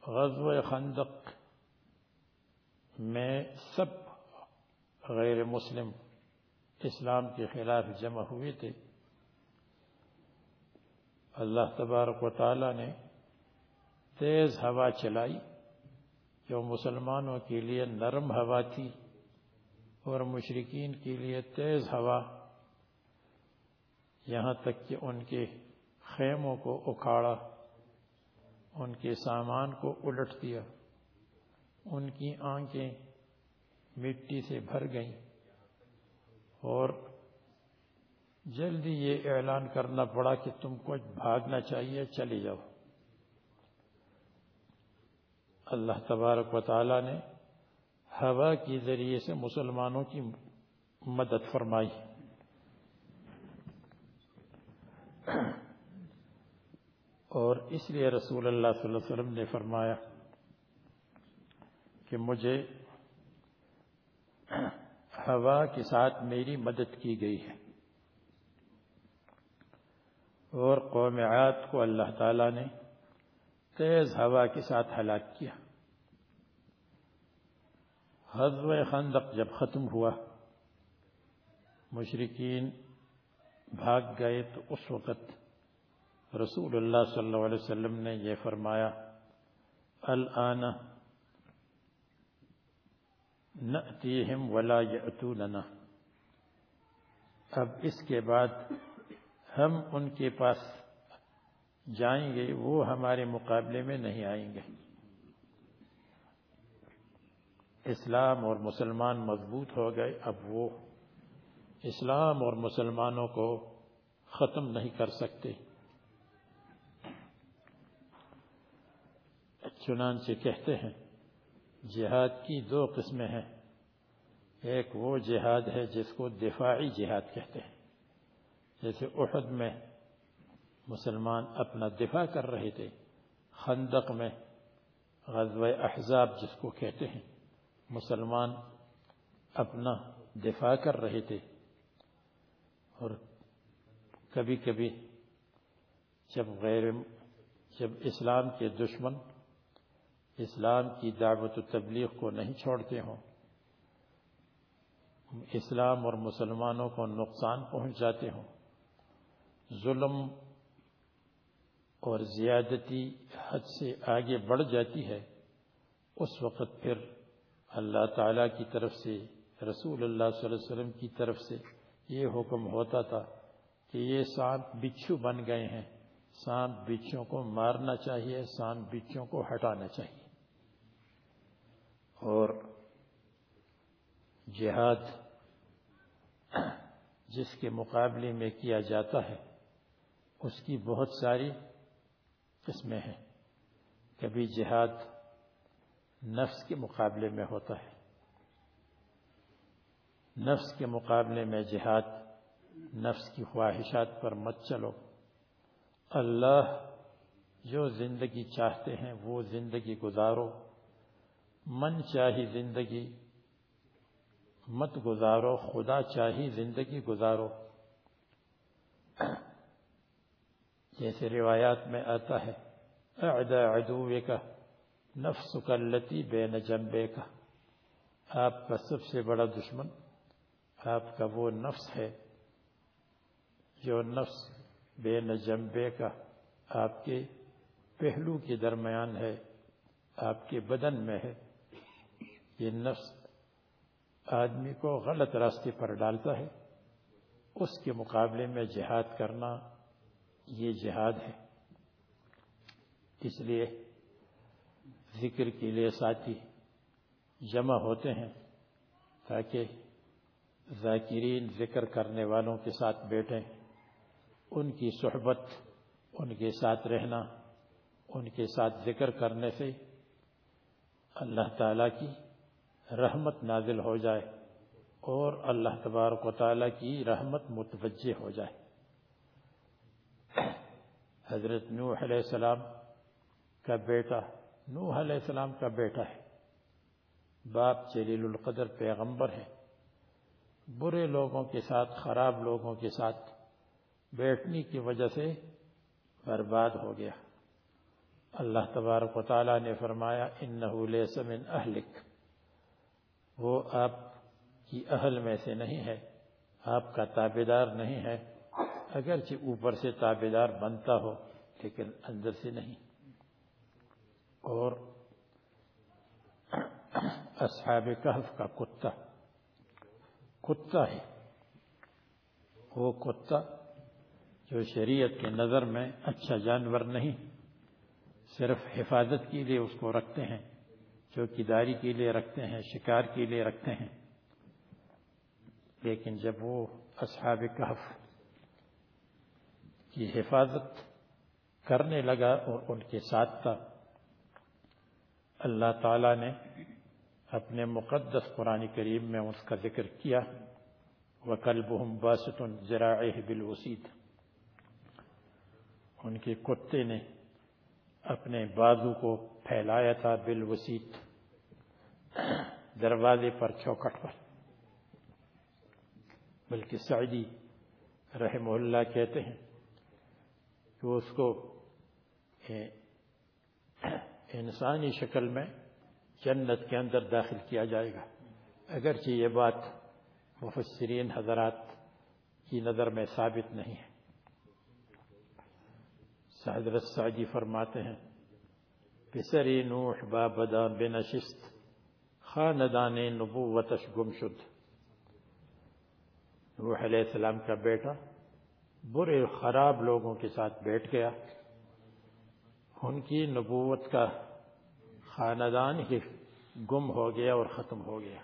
Speaker 4: غزوہ خندق میں سب غیر مسلم اسلام کے خلاف جمع ہوئے تھے۔ اللہ تبارک و تعالی نے تیز ہوا چلائی جو مسلمانوں کے لیے نرم ہوا تھی اور مشرقین کے لیے تیز ہوا، یہاں تک کہ ان کے خیموں کو اکھاڑا، ان کے سامان کو الٹ دیا، ان کی آنکھیں مٹی سے بھر گئیں اور جلدی یہ اعلان کرنا پڑا کہ تم کو بھاگنا چاہیے، چلے جاؤ۔ اللہ تبارک و تعالی نے ہوا کے ذریعے سے مسلمانوں کی مدد فرمائی۔ اور اس لیے رسول اللہ صلی اللہ علیہ وسلم نے فرمایا کہ مجھے ہوا کے ساتھ میری مدد کی گئی ہے۔ اور قوم عاد کو اللہ تعالی نے تیز ہوا کے ساتھ ہلاک کیا۔ حضو خندق جب ختم ہوا مشرقین بھاگ گئے تو اس وقت رسول اللہ صلی اللہ علیہ وسلم نے یہ فرمایا، الان نأتیہم ولا یأتوننا۔ اب اس کے بعد ہم ان کے پاس جائیں گے، وہ ہمارے مقابلے میں نہیں آئیں گے۔ اسلام اور مسلمان مضبوط ہو گئے، اب وہ اسلام اور مسلمانوں کو ختم نہیں کر سکتے۔ چنانچہ کہتے ہیں، جہاد کی دو قسمیں ہیں۔ ایک وہ جہاد ہے جس کو دفاعی جہاد کہتے ہیں۔ جیسے احد میں مسلمان اپنا دفاع کر رہے تھے، خندق میں غزوہ احزاب جس کو کہتے ہیں، مسلمان اپنا دفاع کر رہے تھے۔ اور کبھی کبھی جب غیر، جب اسلام کے دشمن اسلام کی دعوت و تبلیغ کو نہیں چھوڑتے ہوں اسلام اور مسلمانوں کو نقصان پہنچ جاتے ہوں۔ ظلم اور زیادتی حد سے آگے بڑھ جاتی ہے، اس وقت پھر اللہ تعالیٰ کی طرف سے، رسول اللہ صلی اللہ علیہ وسلم کی طرف سے یہ حکم ہوتا تھا کہ یہ سانپ بچھو بن گئے ہیں۔ سانپ بچھوں کو مارنا چاہیے، سانپ بچھوں کو ہٹانا چاہیے۔ اور جہاد جس کے مقابلے میں کیا جاتا ہے اس کی بہت ساری قسمیں ہیں کبھی جہاد نفس کے مقابلے میں ہوتا ہے۔ نفس کے مقابلے میں جہاد نفس کی خواہشات پر مت چلو۔ اللہ جو زندگی چاہتے ہیں وہ زندگی گزارو۔ من چاہی زندگی مت گزارو، خدا چاہی زندگی گزارو۔ جیسے روایات میں آتا ہے اعدا عدوے کا نفس کلتی بے نجمبے کا۔ آپ کا سب سے بڑا دشمن، آپ کا وہ نفس ہے جو نفس بے نجمبے کا آپ کے پہلو کے درمیان ہے، آپ کے بدن میں ہے۔ یہ نفس آدمی کو غلط راستے پر ڈالتا ہے، اس کے مقابلے میں جہاد کرنا یہ جہاد ہے۔ اس لیے ذکر کے لیے ساتھی جمع ہوتے ہیں تاکہ ذاکرین ذکر کرنے والوں کے ساتھ بیٹھیں، ان کی صحبت، ان کے ساتھ رہنا، ان کے ساتھ ذکر کرنے سے اللہ تعالیٰ کی رحمت نازل ہو جائے اور اللہ تبارک و تعالیٰ کی رحمت متوجہ ہو جائے۔ حضرت نوح علیہ السلام کا بیٹا، نوح علیہ السلام کا بیٹا ہے۔ باپ جلیل القدر پیغمبر ہے۔ برے لوگوں کے ساتھ، خراب لوگوں کے ساتھ بیٹھنے کی وجہ سے برباد ہو گیا۔ اللہ تبارک و تعالیٰ نے فرمایا، انہو لیس من اہلک۔ وہ آپ کی اہل میں سے نہیں ہے، آپ کا تابدار نہیں ہے۔ اگرچہ اوپر سے تابدار بنتا ہو، لیکن اندر سے نہیں۔ اور اصحاب کہف کا کتا۔ کتا ہے۔ وہ کتا جو شریعت کے نظر میں اچھا جانور نہیں، صرف حفاظت کے لیے اس کو رکھتے ہیں، چوکیداری کے لیے رکھتے ہیں، شکار کے لیے رکھتے ہیں۔ لیکن جب وہ اصحاب کہف کی حفاظت کرنے لگا اور ان کے ساتھ تھا۔ اللہ تعالیٰ نے اپنے مقدس قرآن کریم میں اس کا ذکر کیا۔ وَقَلْبُهُمْ بَاسِطٌ ذِرَاعِهِ بِالْوَسِيدِ ان کے کتے نے اپنے بازو کو پھیلایا تھا بالوسیط۔ دروازے پر، چوکٹ پر۔ بلکہ سعدی رحمہ اللہ کہتے ہیں کہ اس کو انسانی شکل میں جنت کے اندر داخل کیا جائے گا۔ اگرچہ یہ بات مفسرین حضرات کی نظر میں ثابت نہیں ہے۔ حضرت سعدی فرماتے ہیں پسری نوح بابدا بنشست، خاندان نبوتش گم شد نوح علیہ السلام کا بیٹا برے خراب لوگوں کے ساتھ بیٹھ گیا۔ ان کی نبوت کا خاندان ہی گم ہو گیا اور ختم ہو گیا۔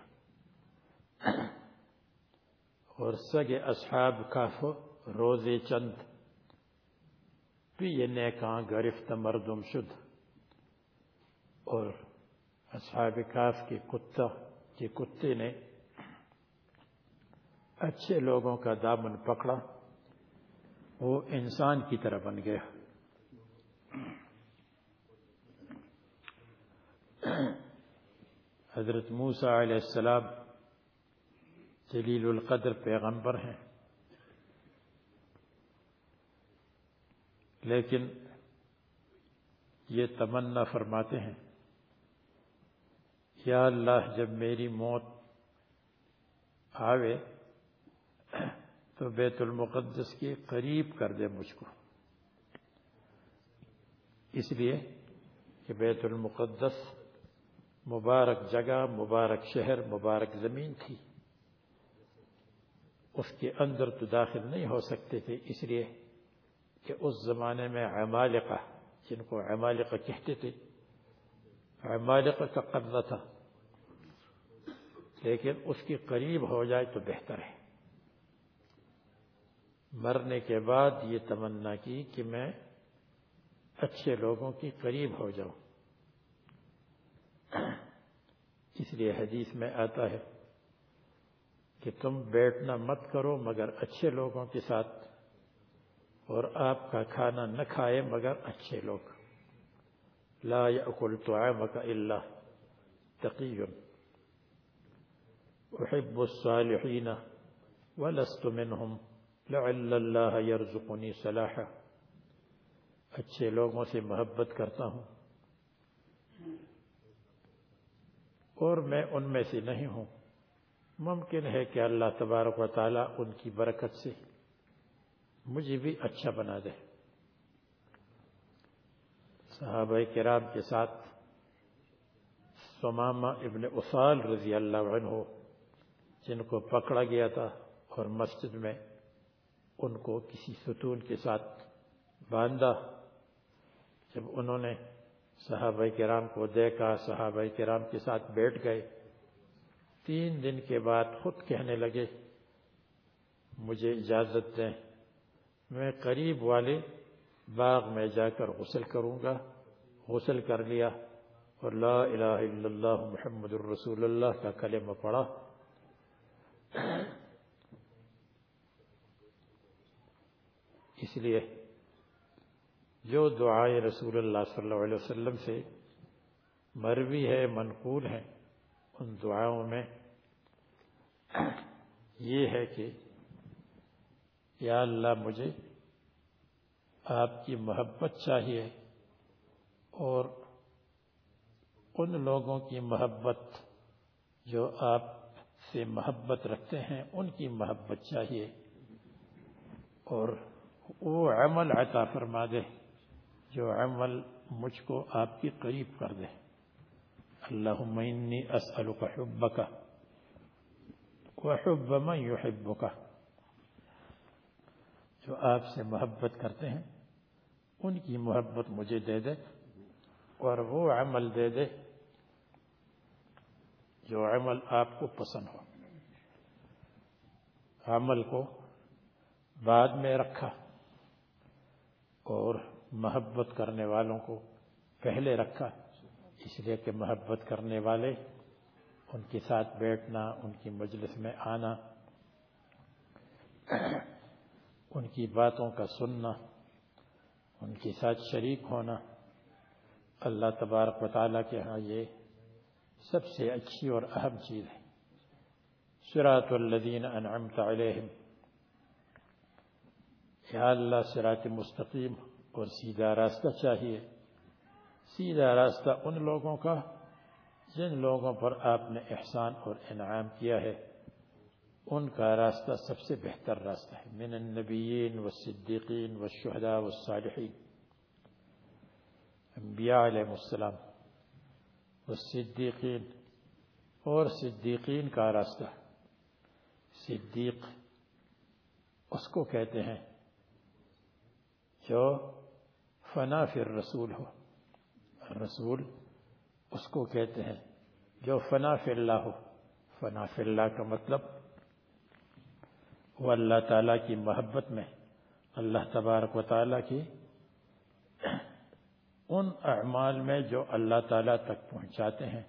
Speaker 4: اور سگ اصحاب کاف روزے چند۔ یہ نیکاں، گرفت، مردم شد اور اصحاب کاف کے کتا، کے کتے نے اچھے لوگوں کا دامن پکڑا۔ وہ انسان کی طرح بن گیا۔ حضرت موسیٰ علیہ السلام جلیل القدر پیغمبر ہیں۔ لیکن یہ تمنا فرماتے ہیں، یا اللہ جب میری موت آوے تو بیت المقدس کے قریب کر دے مجھ کو۔ اس لیے کہ بیت المقدس مبارک جگہ، مبارک شہر، مبارک زمین تھی۔ اس کے اندر تو داخل نہیں ہو سکتے تھے، اس لیے کہ اس زمانے میں عمالقہ، جن کو عمالقہ کہتے تھے، عمالقہ کا قبضہ تھا۔ لیکن اس کے قریب ہو جائے تو بہتر ہے۔ مرنے کے بعد یہ تمنا کی کہ میں اچھے لوگوں کی قریب ہو جاؤں۔ اس لیے حدیث میں آتا ہے کہ تم بیٹھنا مت کرو مگر اچھے لوگوں کے ساتھ اور آپ کا کھانا نہ کھائے مگر اچھے لوگ۔ لا يأكل طعامك إلا تقي أحب الصالحين ولست منهم لعل الله يرزقني صلاحا۔ اچھے لوگوں سے محبت کرتا ہوں۔ اور میں ان میں سے نہیں ہوں۔ ممکن ہے کہ اللہ تبارک و تعالی ان کی برکت سے مجھے بھی اچھا بنا دے۔ صحابہ کرام کے ساتھ سمامہ ابن اصال رضی اللہ عنہ، جن کو پکڑا گیا تھا اور مسجد میں ان کو کسی ستون کے ساتھ باندھا۔ جب انہوں نے صحابہ کرام کو دیکھا، صحابہ کرام کے ساتھ بیٹھ گئے۔ تین دن کے بعد خود کہنے لگے، مجھے اجازت دیں، میں قریب والے باغ میں جا کر غسل کروں گا۔ غسل کر لیا اور لا الہ الا اللہ محمد الرسول اللہ کا کلمہ پڑھا۔ اس لیے جو دعائیں رسول اللہ صلی اللہ علیہ وسلم سے مروی ہے، منقول ہے ان دعاؤں میں یہ ہے کہ یا اللہ مجھے آپ کی محبت چاہیے اور ان لوگوں کی محبت جو آپ سے محبت رکھتے ہیں، ان کی محبت چاہیے اور وہ عمل عطا فرما دے، جو عمل مجھ کو آپ کی قریب کر دے۔ اللہم انی اسألک حبک وحب من يحبک جو آپ سے محبت کرتے ہیں، ان کی محبت مجھے دے دے اور وہ عمل دے دے جو عمل آپ کو پسند ہو۔ عمل کو بعد میں رکھا۔ اور محبت کرنے والوں کو پہلے رکھا، اس لیے کہ محبت کرنے والے ان کے ساتھ بیٹھنا، ان کی مجلس میں آنا، ان کی باتوں کا سننا، ان کے ساتھ شریک ہونا۔ اللہ تبارک و تعالیٰ کے ہاں یہ سب سے اچھی اور اہم چیز ہے۔ سراط الدین انعمت علیہم۔ یا اللہ سرات مستقیم اور سیدھا راستہ چاہیے۔ سیدھا راستہ ان لوگوں کا جن لوگوں پر آپ نے احسان اور انعام کیا ہے۔ ان کا راستہ سب سے بہتر راستہ ہے۔ من النبیین والصدیقین والشہداء والصالحین۔ انبیاء علیہ السلام والصدیقین اور صدیقین کا راستہ۔ صدیق اس کو کہتے ہیں جو فنا فی الرسول ہو۔ رسول اس کو کہتے ہیں جو فنا فی اللہ ہو۔ فنا فی اللہ کا مطلب وہ اللہ تعالیٰ کی محبت میں، اللہ تبارک و تعالیٰ کی ان اعمال میں جو اللہ تعالیٰ تک پہنچاتے ہیں،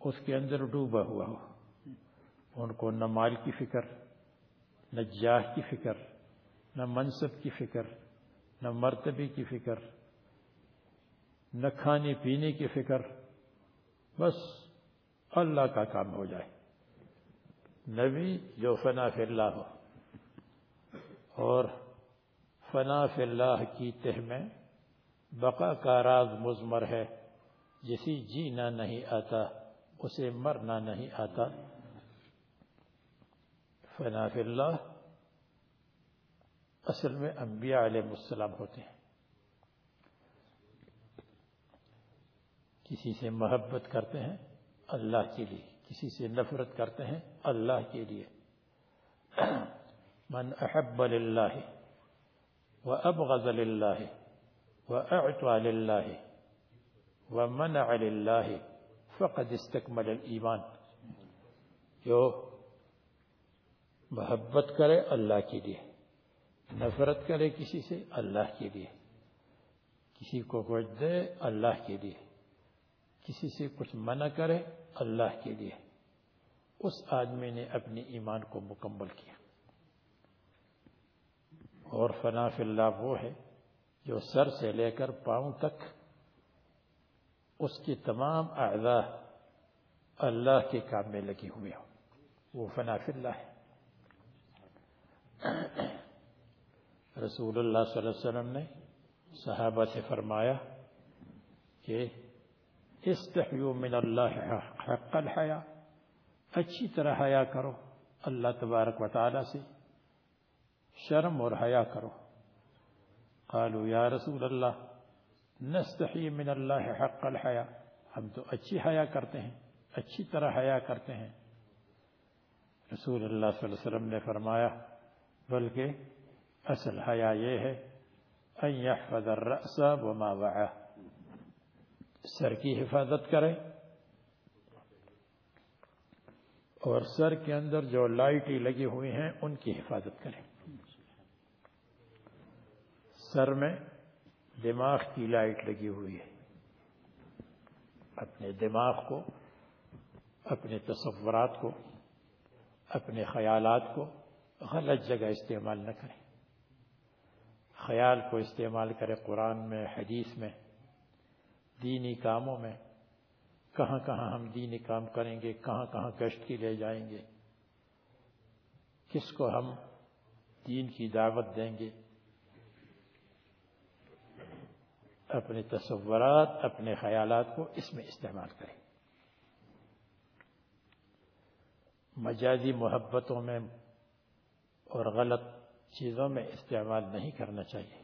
Speaker 4: اس کے اندر ڈوبا ہوا ہو۔ ان کو نہ مال کی فکر، نہ جاہ کی فکر، نہ منصب کی فکر نہ مرتبے کی فکر، نہ کھانے پینے کی فکر، بس اللہ کا کام ہو جائے۔ نبی جو فنا فی اللہ ہو، اور فنا فی اللہ کی تہ میں بقا کا راز مزمر ہے۔ جسی جینا نہیں آتا، اسے مرنا نہیں آتا۔ فنا فی اللہ اصل میں انبیاء علیہ السلام ہوتے ہیں۔ کسی سے محبت کرتے ہیں اللہ کے لیے، کسی سے نفرت کرتے ہیں اللہ کے لیے۔ من احب للہ و ابغض للہ و اعطى للہ و منع للہ فقد استکمل الایمان۔ جو محبت کرے اللہ کے لیے۔ نفرت کرے کسی سے، اللہ کے لیے۔ کسی کو کچھ دے، اللہ کے لیے۔ کسی سے کچھ منع کرے، اللہ کے لیے۔ اس آدمی نے اپنے ایمان کو مکمل کیا۔ اور فنا فی اللہ وہ ہے جو سر سے لے کر پاؤں تک اس کی تمام اعضاء اللہ کے کام میں لگی ہوئے ہوں۔ وہ فنا فی اللہ ہے۔ رسول اللہ صلی اللہ علیہ وسلم نے صحابہ سے فرمایا کہ استحیو من اللہ حق الحیا، اچھی طرح حیا کرو اللہ تبارک و تعالی سے، شرم اور حیا کرو۔ قالوا یا رسول اللہ، نستحی من اللہ حق الحیا۔ ہم تو اچھی حیا کرتے ہیں، اچھی طرح حیا کرتے ہیں۔ رسول اللہ صلی اللہ علیہ وسلم نے فرمایا، بلکہ اصل حیا یہ ہے، ان يحفظ الرأس وما وعى سر کی حفاظت کرے اور سر کے اندر جو لائٹیں لگی ہوئی ہیں ان کی حفاظت کرے سر میں دماغ کی لائٹ لگی ہوئی ہے۔ اپنے دماغ کو، اپنے تصورات کو، اپنے خیالات کو غلط جگہ استعمال نہ کریں۔ خیال کو استعمال کرے قرآن میں، حدیث میں، دینی کاموں میں، کہاں کہاں ہم دینی کام کریں گے، کہاں کہاں کشت کی لے جائیں گے، کس کو ہم دین کی دعوت دیں گے، اپنے تصورات، اپنے خیالات کو اس میں استعمال کریں۔ مجازی محبتوں میں اور غلط چیزوں میں استعمال نہیں کرنا چاہیے۔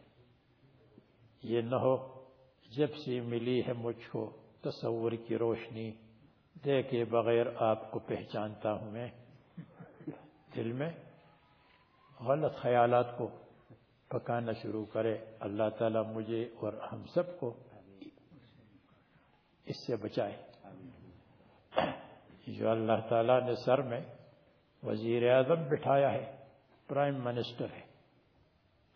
Speaker 4: یہ نہ ہو، جب سے ملی ہے مجھ کو تصور کی روشنی، دیکھے بغیر آپ کو پہچانتا ہوں میں۔ دل میں غلط خیالات کو پکانا شروع کرے۔ اللہ تعالیٰ مجھے اور ہم سب کو اس سے بچائے۔ جو اللہ تعالیٰ نے سر میں وزیر اعظم بٹھایا ہے پرائم منسٹر ہے۔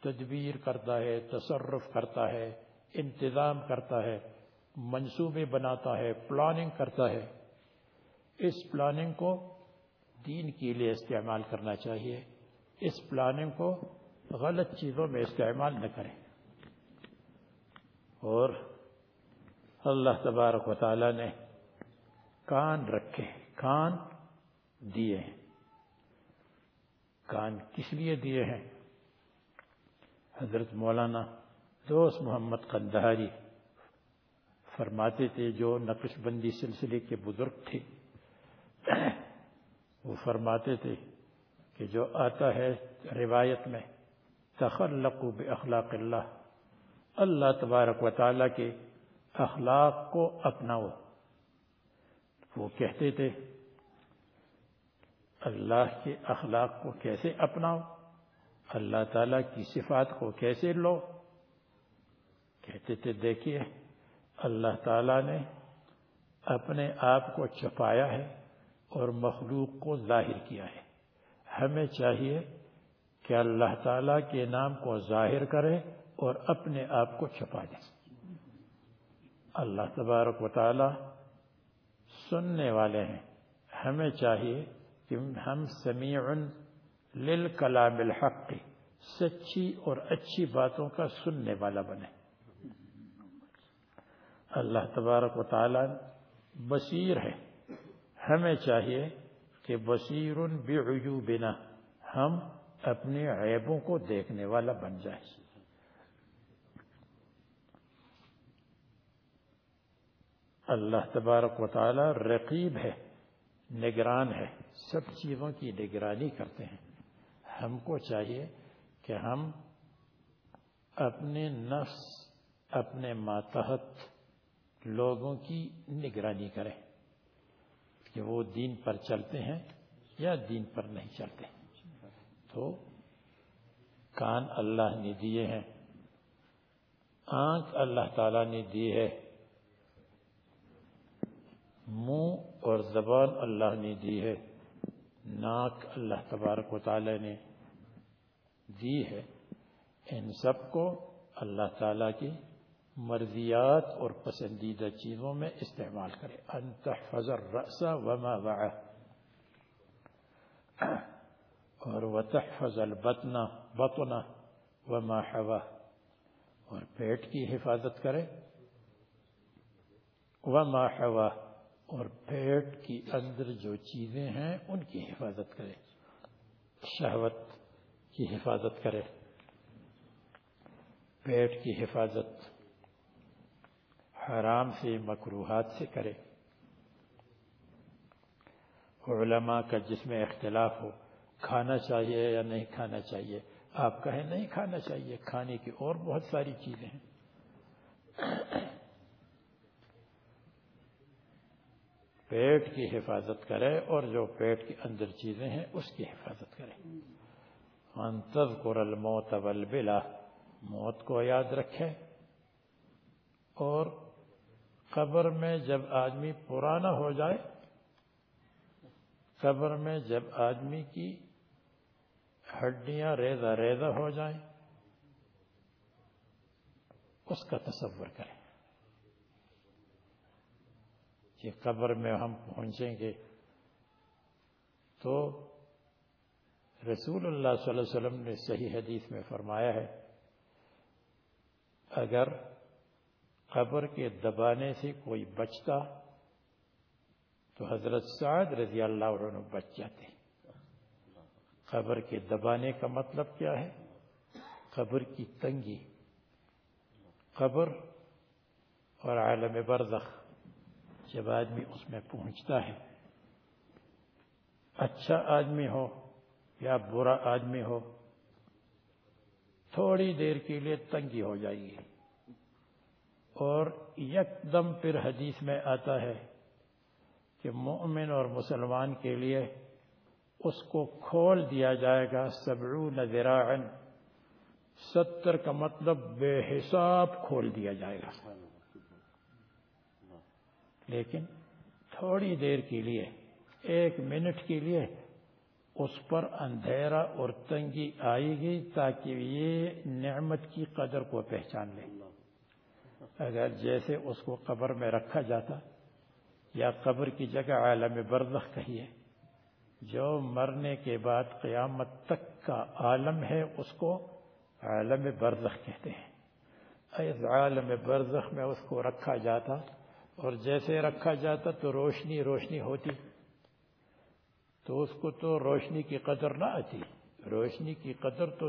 Speaker 4: تدبیر کرتا ہے، تصرف کرتا ہے، انتظام کرتا ہے، منصوبے بناتا ہے پلاننگ کرتا ہے۔ اس پلاننگ کو دین کے لیے استعمال کرنا چاہیے۔ اس پلاننگ کو غلط چیزوں میں استعمال نہ کریں۔ اور اللہ تبارک و تعالی نے کان رکھے، کان دیے ہیں۔ کان کس لیے دیے ہیں؟ حضرت مولانا دوست محمد قندہاری فرماتے تھے، جو نقش بندی سلسلے کے بزرگ تھے، وہ فرماتے تھے کہ جو آتا ہے روایت میں تخلقوا باخلاق اللہ اللہ تبارک و تعالیٰ کے اخلاق کو اپناؤ۔ وہ کہتے تھے اللہ کے اخلاق کو کیسے اپناؤ؟ اللہ تعالیٰ کی صفات کو کیسے لو؟ کہتے تھے، دیکھیے، اللہ تعالیٰ نے اپنے آپ کو چھپایا ہے اور مخلوق کو ظاہر کیا ہے۔ ہمیں چاہیے کہ اللہ تعالیٰ کے نام کو ظاہر کرے اور اپنے آپ کو چھپا دے۔ اللہ تبارک و تعالی سننے والے ہیں۔ ہمیں چاہیے کہ ہم سمیع للکلام الحق، سچی اور اچھی باتوں کا سننے والا بنے۔ اللہ تبارک و تعالی بصیر ہے۔ ہمیں چاہیے کہ بصیر بعیوبنا، ہم اپنے عیبوں کو دیکھنے والا بن جائے اللہ تبارک و تعالی رقیب ہے، نگران ہے۔ سب چیزوں کی نگرانی کرتے ہیں۔ ہم کو چاہیے کہ ہم اپنے نفس، اپنے ماتحت لوگوں کی نگرانی کریں کہ وہ دین پر چلتے ہیں یا دین پر نہیں چلتے۔ تو کان اللہ نے دیے ہیں، آنکھ اللہ تعالی نے دی ہے، منہ اور زبان اللہ نے دی ہے۔ ناک اللہ تبارک و تعالی نے دی ہے، ان سب کو اللہ تعالی کی مرضیات اور پسندیدہ چیزوں میں استعمال کرے۔ ان تحفظ الرأس وما وعا اور وتحفظ البطن، بطن وما حوا اور پیٹ کی حفاظت کرے۔ وما حوا اور پیٹ کی اندر جو چیزیں ہیں، ان کی حفاظت کرے شہوت کی حفاظت کرے پیٹ کی حفاظت حرام سے مکروحات سے کرے علماء کا جس میں اختلاف ہو، کھانا چاہیے یا نہیں کھانا چاہیے؟ آپ کہیں نہیں کھانا چاہیے، کھانے کی اور بہت ساری چیزیں ہیں۔ پیٹ کی حفاظت کرے اور جو پیٹ کے اندر چیزیں ہیں اس کی حفاظت کرے۔ الموت والبلا، موت کو یاد رکھے۔ اور قبر میں جب آدمی پرانا ہو جائے، قبر میں جب آدمی کی ہڈیاں ریزہ ریزہ ہو جائیں، اس کا تصور کریں۔ کہ قبر میں ہم پہنچیں گے۔ تو رسول اللہ صلی اللہ علیہ وسلم نے صحیح حدیث میں فرمایا ہے، اگر قبر کے دبانے سے کوئی بچتا تو حضرت سعد رضی اللہ عنہ بچ جاتے قبر کے دبانے کا مطلب کیا ہے؟ قبر کی تنگی، قبر اور عالم برزخ۔ جب آدمی اس میں پہنچتا ہے اچھا آدمی ہو یا برا آدمی ہو، تھوڑی دیر کے لیے تنگی ہو جائے گی۔ اور یک دم پھر حدیث میں آتا ہے کہ مومن اور مسلمان کے لیے اس کو کھول دیا جائے گا سبعون ذراعا، ستر کا مطلب بے حساب کھول دیا جائے گا۔ لیکن تھوڑی دیر کے لیے، ایک منٹ کے لیے اس پر اندھیرا اور تنگی آئے گی تاکہ یہ نعمت کی قدر کو پہچان لے۔ اگر جیسے اس کو قبر میں رکھا جاتا یا قبر کی جگہ عالم برزخ کہیے، جو مرنے کے بعد قیامت تک کا عالم ہے، اس کو عالم برزخ کہتے ہیں۔ اس عالم برزخ میں اس کو رکھا جاتا اور جیسے رکھا جاتا تو روشنی روشنی ہوتی تو اس کو تو روشنی کی قدر نہ آتی روشنی کی قدر تو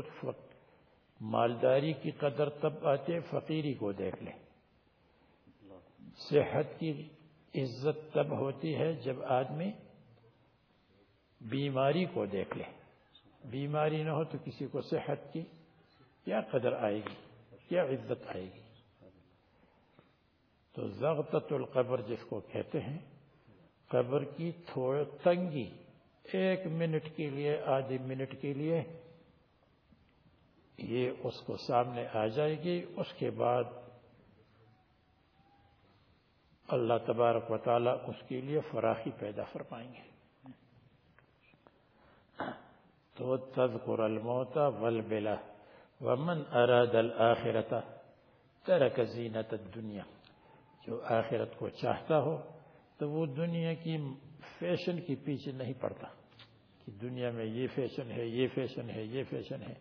Speaker 4: مالداری کی قدر تب آتے فقیری کو دیکھ لیں۔ صحت کی عزت تب ہوتی ہے جب آدمی بیماری کو دیکھ لے بیماری نہ ہو تو کسی کو صحت کی کیا قدر آئے گی؟ کیا عزت آئے گی؟ تو زغطت القبر جس کو کہتے ہیں، قبر کی تھوڑ تنگی، ایک منٹ کے لیے، آدھے منٹ کے لیے یہ اس کو سامنے آ جائے گی۔ اس کے بعد اللہ تبارک و تعالی اس کے لیے فراخی پیدا فرمائیں گے۔ تو تذکر الموت والبلا ومن اراد الاخرت ترک زینت الدنیا۔ جو آخرت کو چاہتا ہو، تو وہ دنیا کی فیشن کی پیچھے نہیں پڑتا کہ دنیا میں یہ فیشن ہے، یہ فیشن ہے، یہ فیشن ہے۔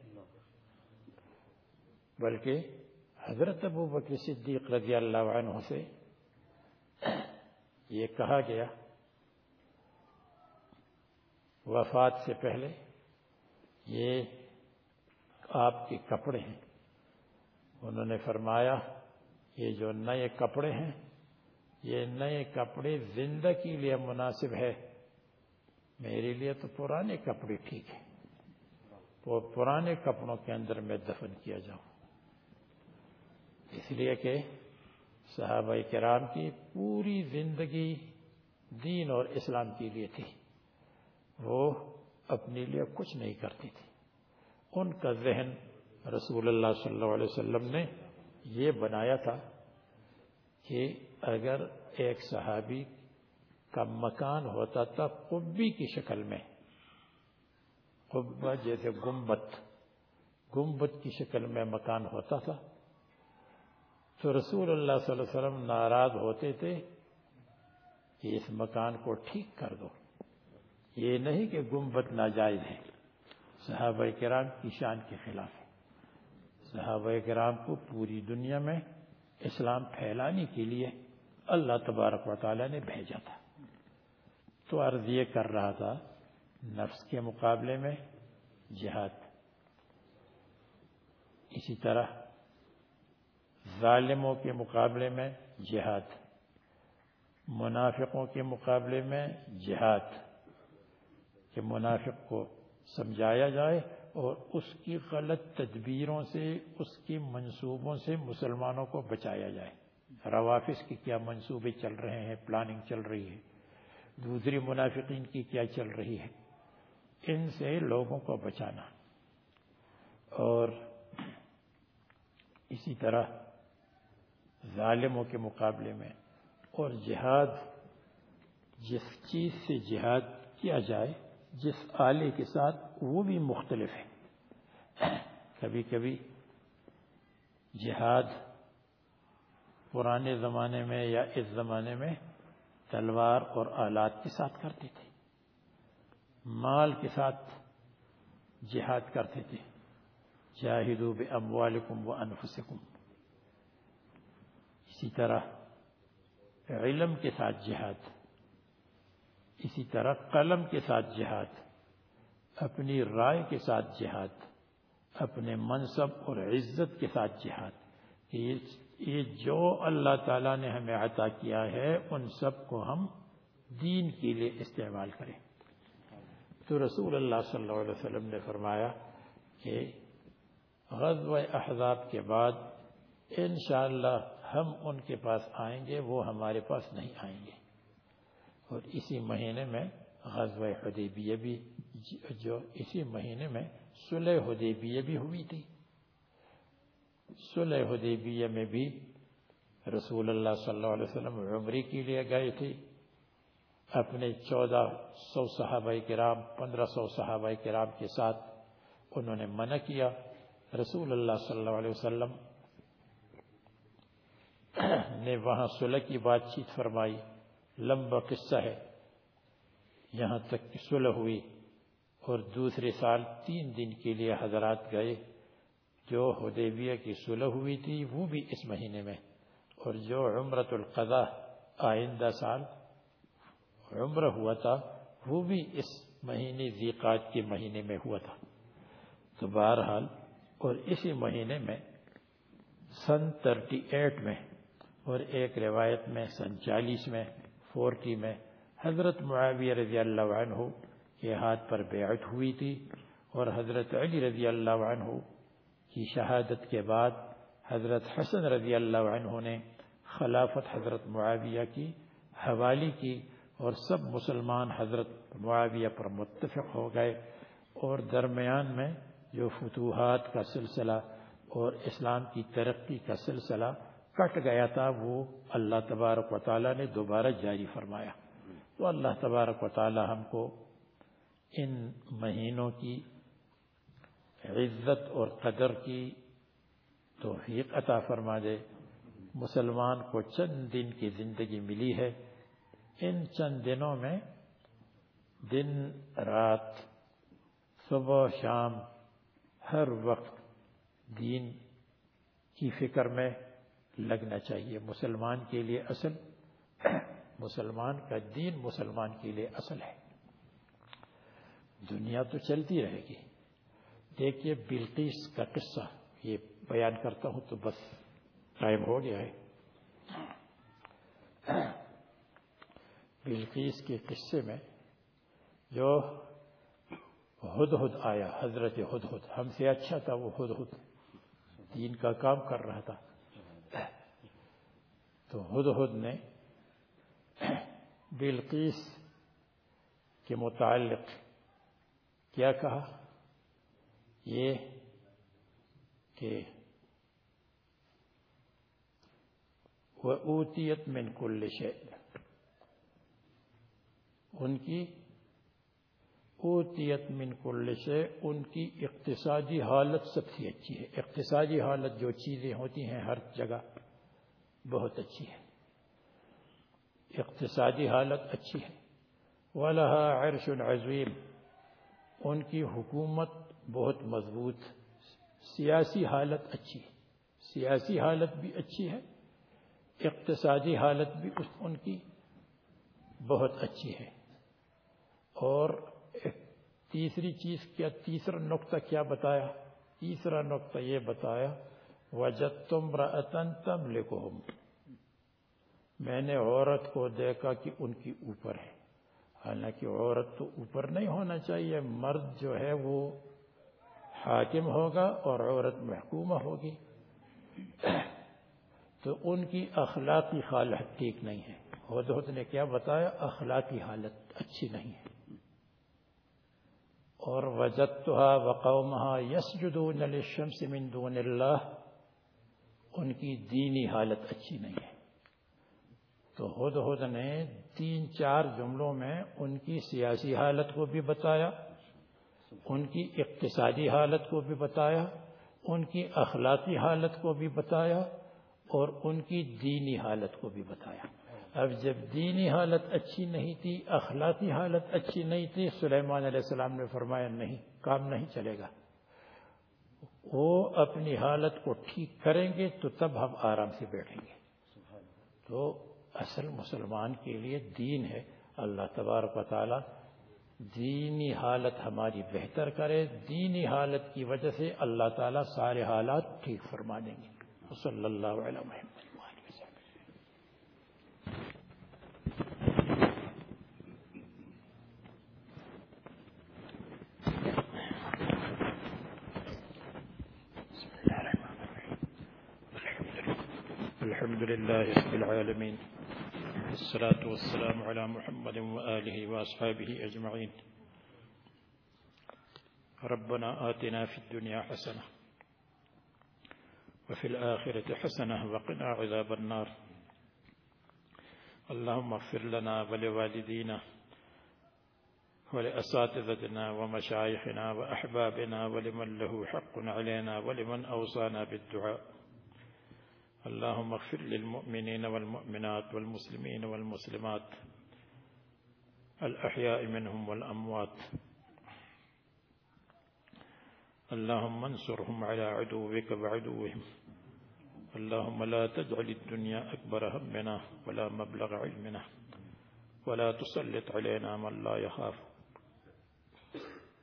Speaker 4: بلکہ حضرت ابو بکر صدیق رضی اللہ عنہ سے یہ کہا گیا، وفات سے پہلے یہ آپ کے کپڑے ہیں۔ انہوں نے فرمایا یہ جو نئے کپڑے ہیں، یہ نئے کپڑے زندہ کے لیے مناسب ہے۔ میرے لیے تو پرانے کپڑے ٹھیک ہیں۔ وہ پرانے کپڑوں کے اندر میں دفن کیا جاؤں۔ اس لیے کہ صحابہ کرام کی پوری زندگی دین اور اسلام کے لیے تھی۔ وہ اپنے لیے کچھ نہیں کرتی تھی۔ ان کا ذہن رسول اللہ صلی اللہ علیہ وسلم نے یہ بنایا تھا کہ اگر ایک صحابی کا مکان ہوتا تھا قبی کی شکل میں، قبہ جیسے گمبت گمبت کی شکل میں مکان ہوتا تھا، تو رسول اللہ صلی اللہ علیہ وسلم ناراض ہوتے تھے کہ اس مکان کو ٹھیک کر دو۔ یہ نہیں کہ گمبت ناجائز ہے، صحابہ کرام کی شان کے خلاف ہے۔ صحابہ کرام کو پوری دنیا میں اسلام پھیلانے کے لیے اللہ تبارک و تعالی نے بھیجا تھا۔ تو عرض یہ کر رہا تھا، نفس کے مقابلے میں جہاد۔ اسی طرح ظالموں کے مقابلے میں جہاد۔ منافقوں کے مقابلے میں جہاد۔ کہ منافق کو سمجھایا جائے اور اس کی غلط تدبیروں سے، اس کی منصوبوں سے مسلمانوں کو بچایا جائے۔ روافظ کی کیا منصوبے چل رہے ہیں پلاننگ چل رہی ہے۔ دوسری منافقین کی کیا چل رہی ہے۔ ان سے لوگوں کو بچانا۔ اور اسی طرح ظالموں کے مقابلے میں اور جہاد، جس چیز سے جہاد کیا جائے، جس آلے کے ساتھ، وہ بھی مختلف ہے۔ کبھی کبھی جہاد پرانے زمانے میں یا اس زمانے میں تلوار اور آلات کے ساتھ کرتے تھے۔ مال کے ساتھ جہاد کرتے تھے۔ جاہدو بے اموالکم و انفسکم اسی طرح علم کے ساتھ جہاد۔ اسی طرح قلم کے ساتھ جہاد۔ اپنی رائے کے ساتھ جہاد۔ اپنے منصب اور عزت کے ساتھ جہاد۔ کہ یہ جو اللہ تعالیٰ نے ہمیں عطا کیا ہے، ان سب کو ہم دین کے لیے استعمال کریں۔ تو رسول اللہ صلی اللہ علیہ وسلم نے فرمایا کہ غزوہ احزاب کے بعد انشاءاللہ ہم ان کے پاس آئیں گے، وہ ہمارے پاس نہیں آئیں گے۔ اور اسی مہینے میں غزوہ حدیبیہ بھی، جو اسی مہینے میں صلح حدیبیہ بھی ہوئی تھی۔ صلح حدیبیہ میں بھی رسول اللہ صلی اللہ علیہ وسلم عمری کے لیے گئے تھے۔ اپنے چودہ سو صحابہ کرام، پندرہ سو صحابہ کرام کے ساتھ انہوں نے منع کیا۔ رسول اللہ صلی اللہ علیہ وسلم نے وہاں صلح کی بات چیت فرمائی۔ لمبا قصہ ہے۔ یہاں تک کہ صلح ہوئی۔ اور دوسرے سال تین دن کے لیے حضرات گئے، جو حدیبیہ کی صلح ہوئی تھی، وہ بھی اس مہینے میں۔ اور جو عمرت القضاء آئندہ سال عمر ہوا تھا، وہ بھی اس مہینے ذیقات کے مہینے میں ہوا تھا۔ تو بہرحال، اور اسی مہینے میں سن تھرٹی ایٹ میں اور ایک روایت میں، سن چالیس میں، فورٹی میں، حضرت معاویہ رضی اللہ عنہ کے ہاتھ پر بیعت ہوئی تھی اور حضرت علی رضی اللہ عنہ کی شہادت کے بعد حضرت حسن رضی اللہ عنہ نے خلافت حضرت معاویہ کی، حوالی کی اور سب مسلمان حضرت معاویہ پر متفق ہو گئے اور درمیان میں جو فتوحات کا سلسلہ اور اسلام کی ترقی کا سلسلہ کٹ گیا تھا، وہ اللہ تبارک و تعالیٰ نے دوبارہ جاری فرمایا۔ تو اللہ تبارک و تعالیٰ ہم کو ان مہینوں کی عزت اور قدر کی توفیق عطا فرما دے۔ مسلمان کو چند دن کی زندگی ملی ہے۔ ان چند دنوں میں دن، رات، صبح، شام، ہر وقت دین کی فکر میں لگنا چاہیے۔ مسلمان کے لیے اصل، مسلمان کا دین مسلمان کے لیے اصل ہے۔ دنیا تو چلتی رہے گی۔ دیکھیے بلقیس کا قصہ یہ بیان کرتا ہوں تو بس ٹائم ہو گیا ہے۔ بلقیس کے قصے میں جو ہد ہد آیا، حضرت ہد ہد۔ ہم سے اچھا تھا وہ ہد ہد۔ دین کا کام کر رہا تھا۔ تو ہد ہد نے بلقیس کے متعلق کیا کہا؟ یہ کہ وہ اوتیت من کل شے ان کی اوتیت من کل سے ان کی اقتصادی حالت سب سے اچھی ہے۔ اقتصادی حالت جو چیزیں ہوتی ہیں ہر جگہ بہت اچھی ہے اقتصادی حالت اچھی ہے۔ وَلَهَا عَرْشٌ عَظِيمٌ۔ ان کی حکومت بہت مضبوط سیاسی حالت اچھی ہے۔ سیاسی حالت بھی اچھی ہے، اقتصادی حالت بھی ان کی بہت اچھی ہے۔ اور تیسری چیز کیا تیسرا نقطہ کیا بتایا؟ تیسرا نقطہ یہ بتایا وجد تم رتن تم میں نے عورت کو دیکھا کہ ان کی اوپر ہے۔ حالانکہ عورت تو اوپر نہیں ہونا چاہیے، مرد جو ہے وہ حاکم ہوگا اور عورت محکومہ ہوگی۔ تو ان کی اخلاقی حالت ٹھیک نہیں ہے۔ حدود نے کیا بتایا؟ اخلاقی حالت اچھی نہیں ہے۔ اور وجدتها وقومها يسجدون للشمس من دون اللہ، ان کی دینی حالت اچھی نہیں ہے۔ تو ہد ہد نے تین چار جملوں میں ان کی سیاسی حالت کو بھی بتایا، ان کی اقتصادی حالت کو بھی بتایا، ان کی اخلاقی حالت کو بھی بتایا اور ان کی دینی حالت کو بھی بتایا۔ اب جب دینی حالت اچھی نہیں تھی، اخلاقی حالت اچھی نہیں تھی، سلیمان علیہ السلام نے فرمایا نہیں، کام نہیں چلے گا۔ وہ اپنی حالت کو ٹھیک کریں گے تو تب ہم آرام سے بیٹھیں گے۔ تو اصل مسلمان کے لیے دین ہے۔ اللہ تبارک و تعالی دینی حالت ہماری بہتر کرے۔ دینی حالت کی وجہ سے اللہ تعالیٰ سارے حالات ٹھیک فرما دیں گے۔ صلی اللہ علیہ وسلم۔ الحمد لله رب العالمين الصلاة والسلام على محمد وآله وأصحابه أجمعين. ربنا آتنا في الدنيا حسنة وفي الآخرة حسنة وقنا عذاب النار. اللهم اغفر لنا ولوالدينا ولأساتذتنا ومشايخنا وأحبابنا ولمن له حق علينا ولمن أوصانا بالدعاء. اللهم اغفر للمؤمنين والمؤمنات والمسلمين والمسلمات الأحياء منهم والأموات. اللهم انصرهم على عدوك وعدوهم. اللهم لا تجعل الدنيا أكبر همنا ولا مبلغ علمنا ولا تسلط علينا من لا يخاف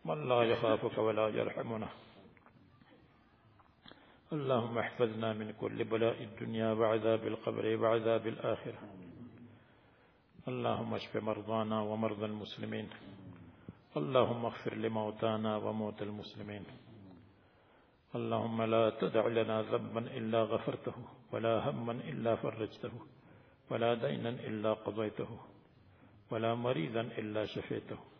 Speaker 4: من لا يخافك ولا يرحمنا. اللهم احفظنا من كل بلاء الدنيا وعذاب القبر وعذاب الآخرة. اللهم اشف مرضانا ومرضى المسلمين. اللهم اغفر لموتانا وموت المسلمين. اللهم لا تدع لنا ذنبا إلا غفرته، ولا هما إلا فرجته، ولا دينا إلا قضيته، ولا مريضا إلا شفيته.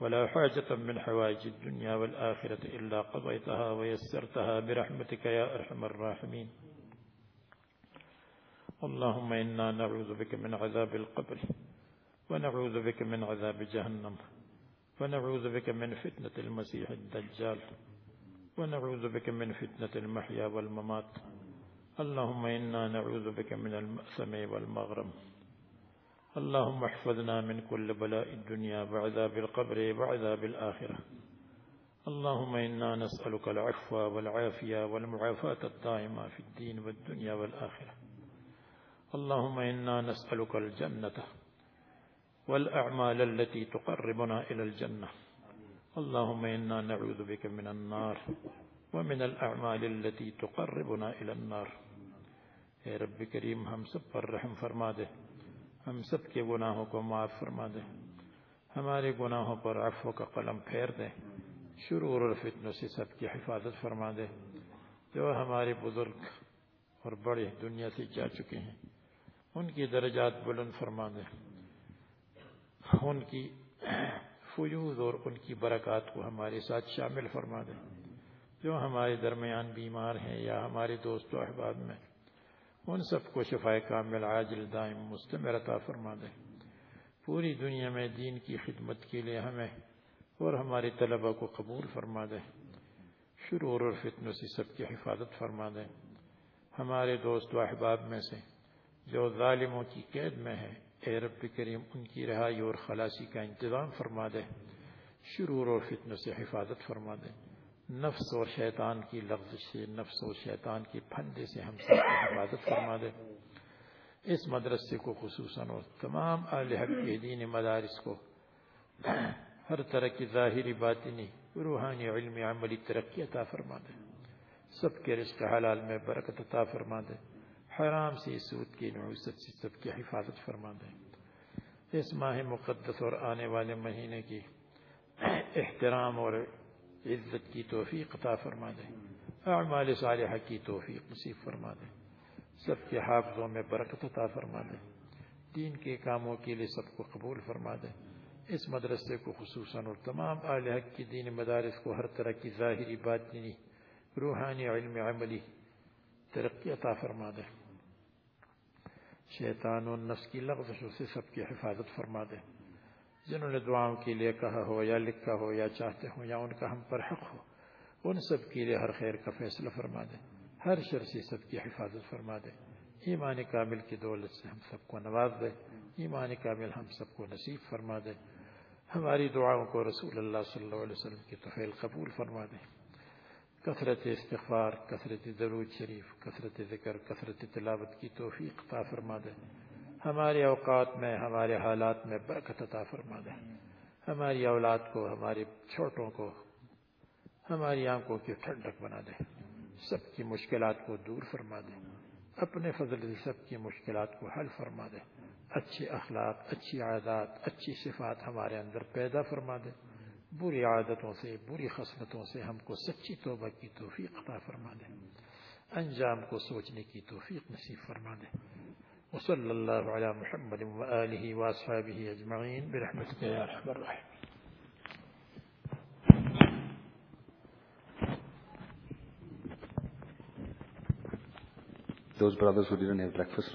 Speaker 4: ولا حاجة من حوائج الدنيا والآخرة إلا قضيتها ويسرتها برحمتك يا أرحم الراحمين. اللهم إنا نعوذ بك من عذاب القبر ونعوذ بك من عذاب جهنم ونعوذ بك من فتنة المسيح الدجال ونعوذ بك من فتنة المحيا والممات. اللهم إنا نعوذ بك من المأثم والمغرم اللهم احفظنا من كل بلاء الدنيا وعذاب القبر وعذاب الآخرة. اللهم إنا نسألك العفو والعافية والمعافاة الدائمة في الدين والدنيا والآخرة. اللهم إنا نسألك الجنة والأعمال التي تقربنا إلى الجنة. اللهم إنا نعوذ بك من النار ومن الأعمال التي تقربنا إلى النار. اے رب کریم ہم سب پر رحم فرما دے ہم سب کے گناہوں کو معاف فرما دے ہمارے گناہوں پر عفو کا قلم پھیر دے شرور اور فتنوں سے سب کی حفاظت فرما دے جو ہمارے بزرگ اور بڑے دنیا سے جا چکے ہیں، ان کی درجات بلند فرما دے ان کی فیوز اور ان کی برکات کو ہمارے ساتھ شامل فرما دیں۔ جو ہمارے درمیان بیمار ہیں یا ہمارے دوست و احباب میں ان سب کو شفا کامل، عاجل، دائم، مستمر عطا فرما دیں پوری دنیا میں دین کی خدمت کے لیے ہمیں اور ہمارے طلبہ کو قبول فرما دیں شرور اور فتنوں سے سب کی حفاظت فرما دیں ہمارے دوست و احباب میں سے جو ظالموں کی قید میں ہے، اے رب کریم، ان کی رہائی اور خلاصی کا انتظام فرما دے۔ شرور اور فتن سے حفاظت فرما دے۔ نفس اور شیطان کی لفظ سے، نفس اور شیطان کی پھندے سے ہم سب کی حفاظت فرما دے۔ اس مدرسے کو خصوصاً اور تمام اہل حق کے دین مدارس کو ہر طرح کی ظاہری باطنی، روحانی علم عملی ترقی عطا فرما دے۔ سب کے رزق حلال میں برکت عطا فرما دے۔ حرام سے سود کی نعوست سے سب کی حفاظت فرما دیں اس ماہ مقدس اور آنے والے مہینے کی احترام اور عزت کی توفیق عطا فرما دیں اعمال صالحہ کی توفیق نصیب فرما دیں سب کے حافظوں میں برکت عطا فرما دیں دین کے کاموں کے لیے سب کو قبول فرما دیں اس مدرسے کو خصوصاً اور تمام اہل حق کی دین مدارس کو ہر طرح کی ظاہری باطنی، روحانی علم عملی ترقی عطا فرما دیں شیطان و نفس کی لغزشوں سے سب کی حفاظت فرما دے۔ جنہوں نے دعاؤں کے لیے کہا ہو یا لکھا ہو یا چاہتے ہو یا ان کا ہم پر حق ہو، ان سب کے لیے ہر خیر کا فیصلہ فرما دے ہر شر سے سب کی حفاظت فرما دے ایمان کامل کی دولت سے ہم سب کو نواز دے ایمان کامل ہم سب کو نصیب فرما دے ہماری دعاؤں کو رسول اللہ صلی اللہ علیہ وسلم کی تفیل قبول فرما دے کثرت استغفار، کثرت درود شریف، کثرت ذکر، کثرت تلاوت کی توفیق عطا فرما دے ہمارے اوقات میں، ہمارے حالات میں برکت عطا فرما دے۔ ہماری اولاد کو، ہمارے چھوٹوں کو، ہماری آنکھوں کی ٹھنڈک بنا دے۔ سب کی مشکلات کو دور فرما دے۔ اپنے فضل سب کی مشکلات کو حل فرما دے۔ اچھے اخلاق، اچھی عادات، اچھی صفات ہمارے اندر پیدا فرما دے۔ بری عادتوں سے، بری خصلتوں سے ہم کو سچی توبہ کی توفیق عطا فرما دے۔ انجام کو سوچنے کی توفیق نصیب فرما دے۔ وصلى الله على محمد وآله وأصحابه أجمعين برحمتك يا رحمة الرحيم
Speaker 2: Those brothers who didn't have breakfast.